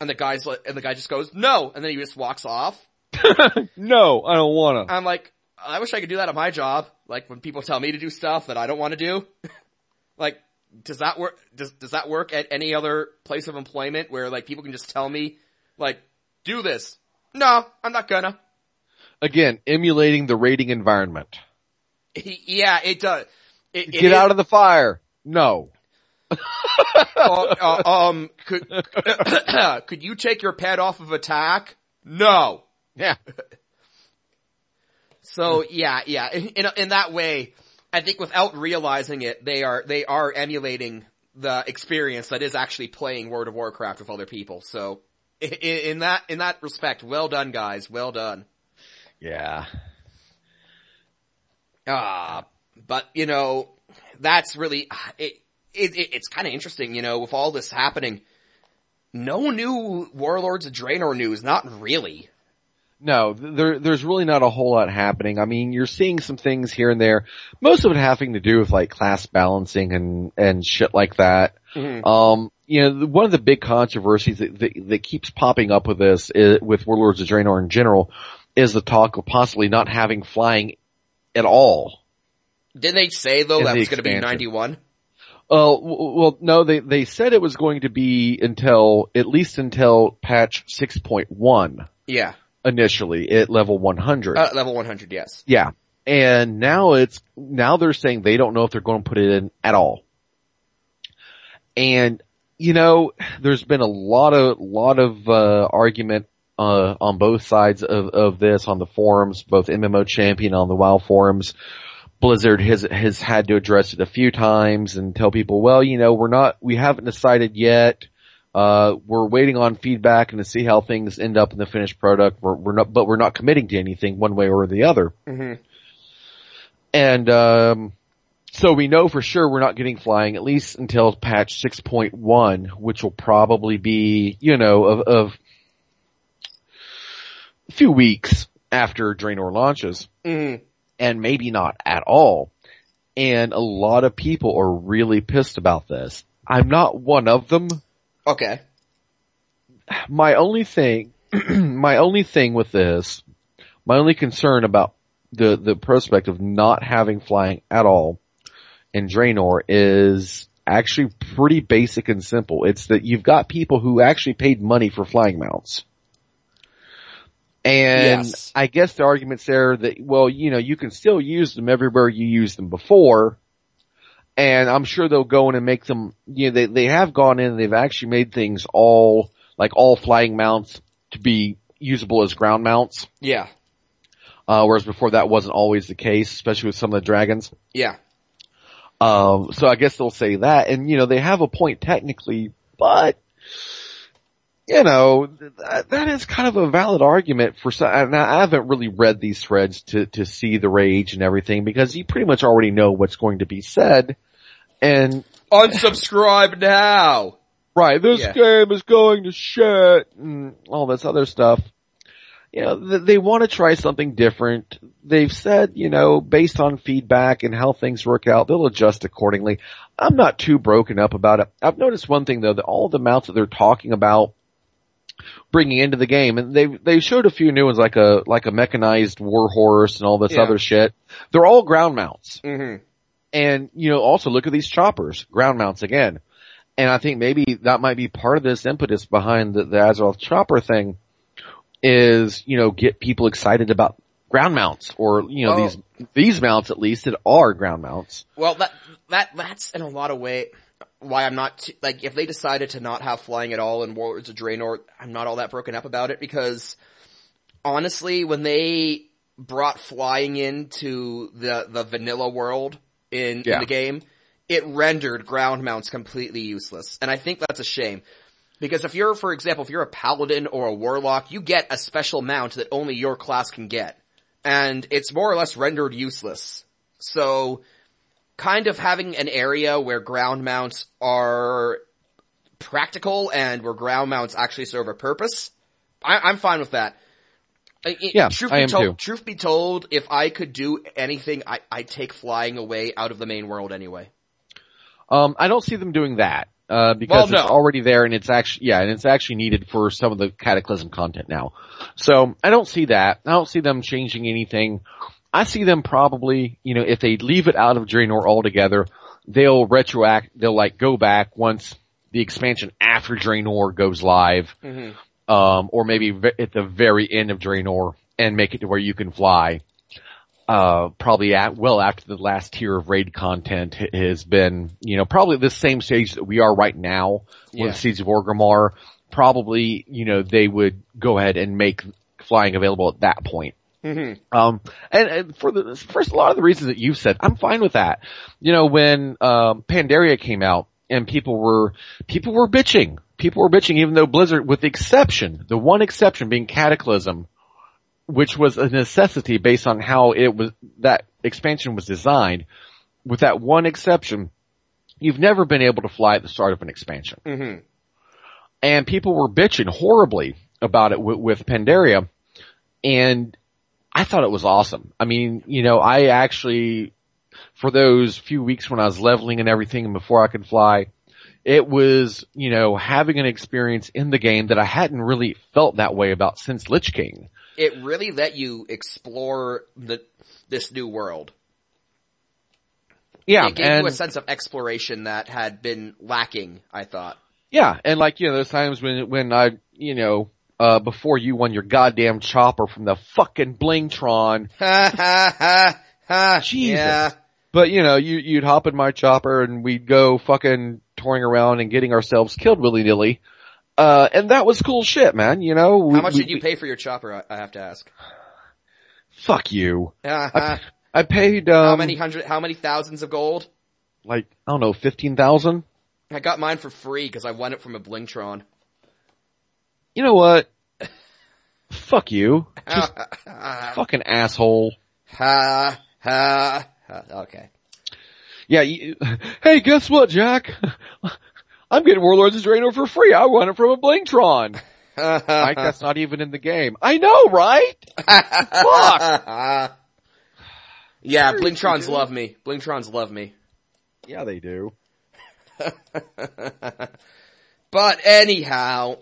And the guy's like, and the guy just goes, no! And then he just walks off. [laughs] no, I don't wanna. I'm like, I wish I could do that at my job. Like when people tell me to do stuff that I don't want to do. [laughs] like, does that work? Does does that work at any other place of employment where like people can just tell me, like, do this? No, I'm not gonna. Again, emulating the raiding environment. [laughs] yeah, it does. It, Get out of the fire. No. uh, [laughs] um, could [coughs] [coughs] could you take your pet off of attack? No. Yeah. So yeah, yeah. In, in, in that way, I think without realizing it, they are they are emulating the experience that is actually playing World of Warcraft with other people. So in, in that in that respect, well done, guys. Well done. Yeah. Ah, uh, but you know, that's really it. it, it it's kind of interesting, you know, with all this happening. No new Warlords of Draenor news, not really. No, there, there's really not a whole lot happening. I mean, you're seeing some things here and there. Most of it having to do with like class balancing and, and shit like that. Mm-hmm. Um, you know, one of the big controversies that, that, that keeps popping up with this, is, with Warlords of Draenor in general, is the talk of possibly not having flying at all. Didn't they say though that was going to be 91? Uh, well, no, they, they said it was going to be until, at least until patch 6.1. Yeah initially at level 100. Uh, level 100, yes. Yeah. And now it's, now they're saying they don't know if they're going to put it in at all. And, you know, there's been a lot of, lot of, uh, argument, uh, on both sides of, of this on the forums, both MMO Champion on the WoW forums. Blizzard has has had to address it a few times and tell people, well, you know, we're not, we haven't decided yet. Uh, we're waiting on feedback and to see how things end up in the finished product. We're, we're not, but we're not committing to anything one way or the other. Mhm. And um, so we know for sure we're not getting flying at least until patch 6.1, which will probably be, you know, of, of a few weeks after Draenor launches, Mhm. and maybe not at all. And a lot of people are really pissed about this. I'm not one of them. Okay. My only thing, [clears throat] my only thing with this, my only concern about the, the prospect of not having flying at all in Draenor is actually pretty basic and simple. It's that you've got people who actually paid money for flying mounts. And Yes. I guess the argument's there that, well, you know, you can still use them everywhere you used them before. And I'm sure they'll go in and make them, you know, they, they have gone in and they've actually made things all, like all flying mounts to be usable as ground mounts. Yeah. Uh, whereas before that wasn't always the case, especially with some of the dragons. Yeah. Um, so I guess they'll say that, and you know, they have a point technically, but, you know, that, that is kind of a valid argument for some, and I haven't really read these threads to, to see the rage and everything because you pretty much already know what's going to be said. And, Unsubscribe now. right, this Yeah. game is going to shit and all this other stuff. You know, th- they want to try something different. They've said, you know, based on feedback and how things work out, they'll adjust accordingly. I'm not too broken up about it. I've noticed one thing though, that all the mounts that they're talking about bringing into the game, and they they showed a few new ones like a like a mechanized war horse and all this Yeah. other shit. They're all ground mounts. Mhm. And, you know, also look at these choppers, ground mounts again. And I think maybe that might be part of this impetus behind the, the Azeroth chopper thing is, you know, get people excited about ground mounts or, you know, Oh. these, these mounts at least that are ground mounts. Well, that that that's in a lot of way why I'm not t- like if they decided to not have flying at all in Warlords of Draenor, I'm not all that broken up about it because honestly, when they brought flying into the the vanilla world in, in the game, it rendered ground mounts completely useless, and I think that's a shame. Because if you're, for example, if you're a paladin or a warlock, you get a special mount that only your class can get. And it's more or less rendered useless. So, kind of having an area where ground mounts are practical and where ground mounts actually serve a purpose, I, I'm fine with that. I- I- Yeah, truth I be am told, too. Truth be told, if I could do anything, I, I'd take flying away out of the main world anyway. Um, I don't see them doing that, uh, because Well, it's already there and it's actually, yeah, and it's actually needed for some of the Cataclysm content now. So I don't see that. I don't see them changing anything. I see them probably, you know, if they leave it out of Draenor altogether, they'll retroact, they'll like go back once the expansion after Draenor goes live, um, or maybe at the very end of Draenor and make it to where you can fly uh, probably at, well after the last tier of raid content has been, you know, probably the same stage that we are right now Yeah. with Siege of Orgrimmar. Probably, you know, they would go ahead and make flying available at that point. Um, and, and for the first, a lot of the reasons that you've said, I'm fine with that. You know, when um, Pandaria came out and people were people were bitching, people were bitching, even though Blizzard, with the exception, the one exception being Cataclysm, which was a necessity based on how it was that expansion was designed. With that one exception, you've never been able to fly at the start of an expansion, Mm-hmm. and people were bitching horribly about it with, with Pandaria, and I thought it was awesome. I mean, you know, I actually, for those few weeks when I was leveling and everything and before I could fly, it was, you know, having an experience in the game that I hadn't really felt that way about since Lich King. It really let you explore the, this new world. Yeah, it gave and you a sense of exploration that had been lacking, I thought. yeah, and like you know, those times when when I, you know, uh, before you won your goddamn chopper from the fucking Blingtron, Ha ha ha ha. Jesus. Yeah. But you know, you you'd hop in my chopper and we'd go fucking touring around and getting ourselves killed willy nilly. Uh, and that was cool shit, man. You know, we, How much we- did you pay for your chopper, I, I have to ask? Fuck you. Ha ha. I paid, um, How many hundred, how many thousands of gold? like, I don't know, 15,000? I got mine for free because I won it from a Blingtron. You know what? [laughs] Fuck you. [laughs] Just fucking asshole. Ha, ha, ha. Okay. Yeah, you, [laughs] hey, guess what, Jack? [laughs] I'm getting Warlords of Draenor for free. I won it from a Blingtron. [laughs] Mike, that's not even in the game. I know, right? Fuck. yeah, Blingtrons love me. Blingtrons love me. Yeah, they do. But anyhow,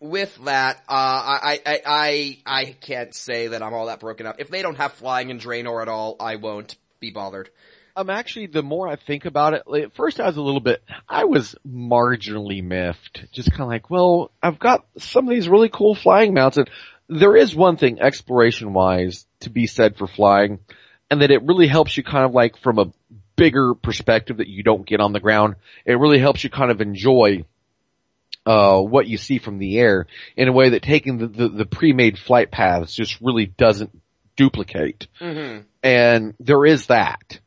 with that, uh, I, I, I, I can't say that I'm all that broken up. If they don't have flying in Draenor at all, I won't be bothered. I'm actually, the more I think about it, like, at first I was a little bit, I was marginally miffed. Just kind of like, well, I've got some of these really cool flying mounts and there is one thing exploration wise to be said for flying and that it really helps you kind of like from a bigger perspective that you don't get on the ground. It really helps you kind of enjoy uh, what you see from the air in a way that taking the, the, the pre-made flight paths just really doesn't duplicate. Mm-hmm. And there is that.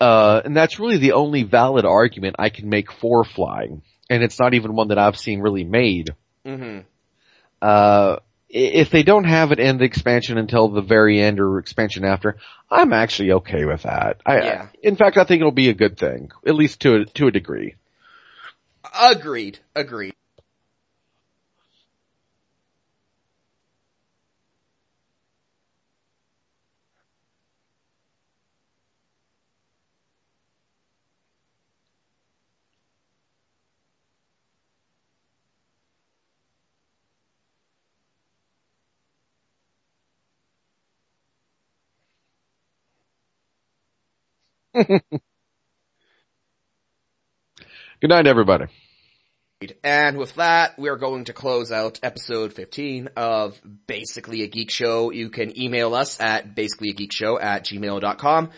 Uh, and that's really the only valid argument I can make for flying. And it's not even one that I've seen really made. Mm-hmm. Uh, if they don't have it in the expansion until the very end or expansion after, I'm actually okay with that. I, Yeah. in fact, I think it'll be a good thing, at least to a, to a degree. Agreed. Agreed. [laughs] Good night, everybody. And with that, we are going to close out episode 15 of Basically a Geek Show. You can email us at basicallyageekshow at gmail.com.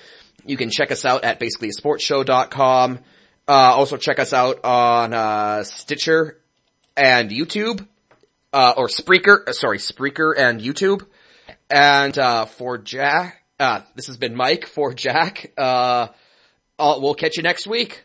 You can check us out at basicallyasportshow.com. Uh, also check us out on, uh, Stitcher and YouTube, uh, or Spreaker, uh, sorry, Spreaker and YouTube. And, uh, for Jack, uh, this has been Mike for Jack. Uh, I'll, we'll catch you next week.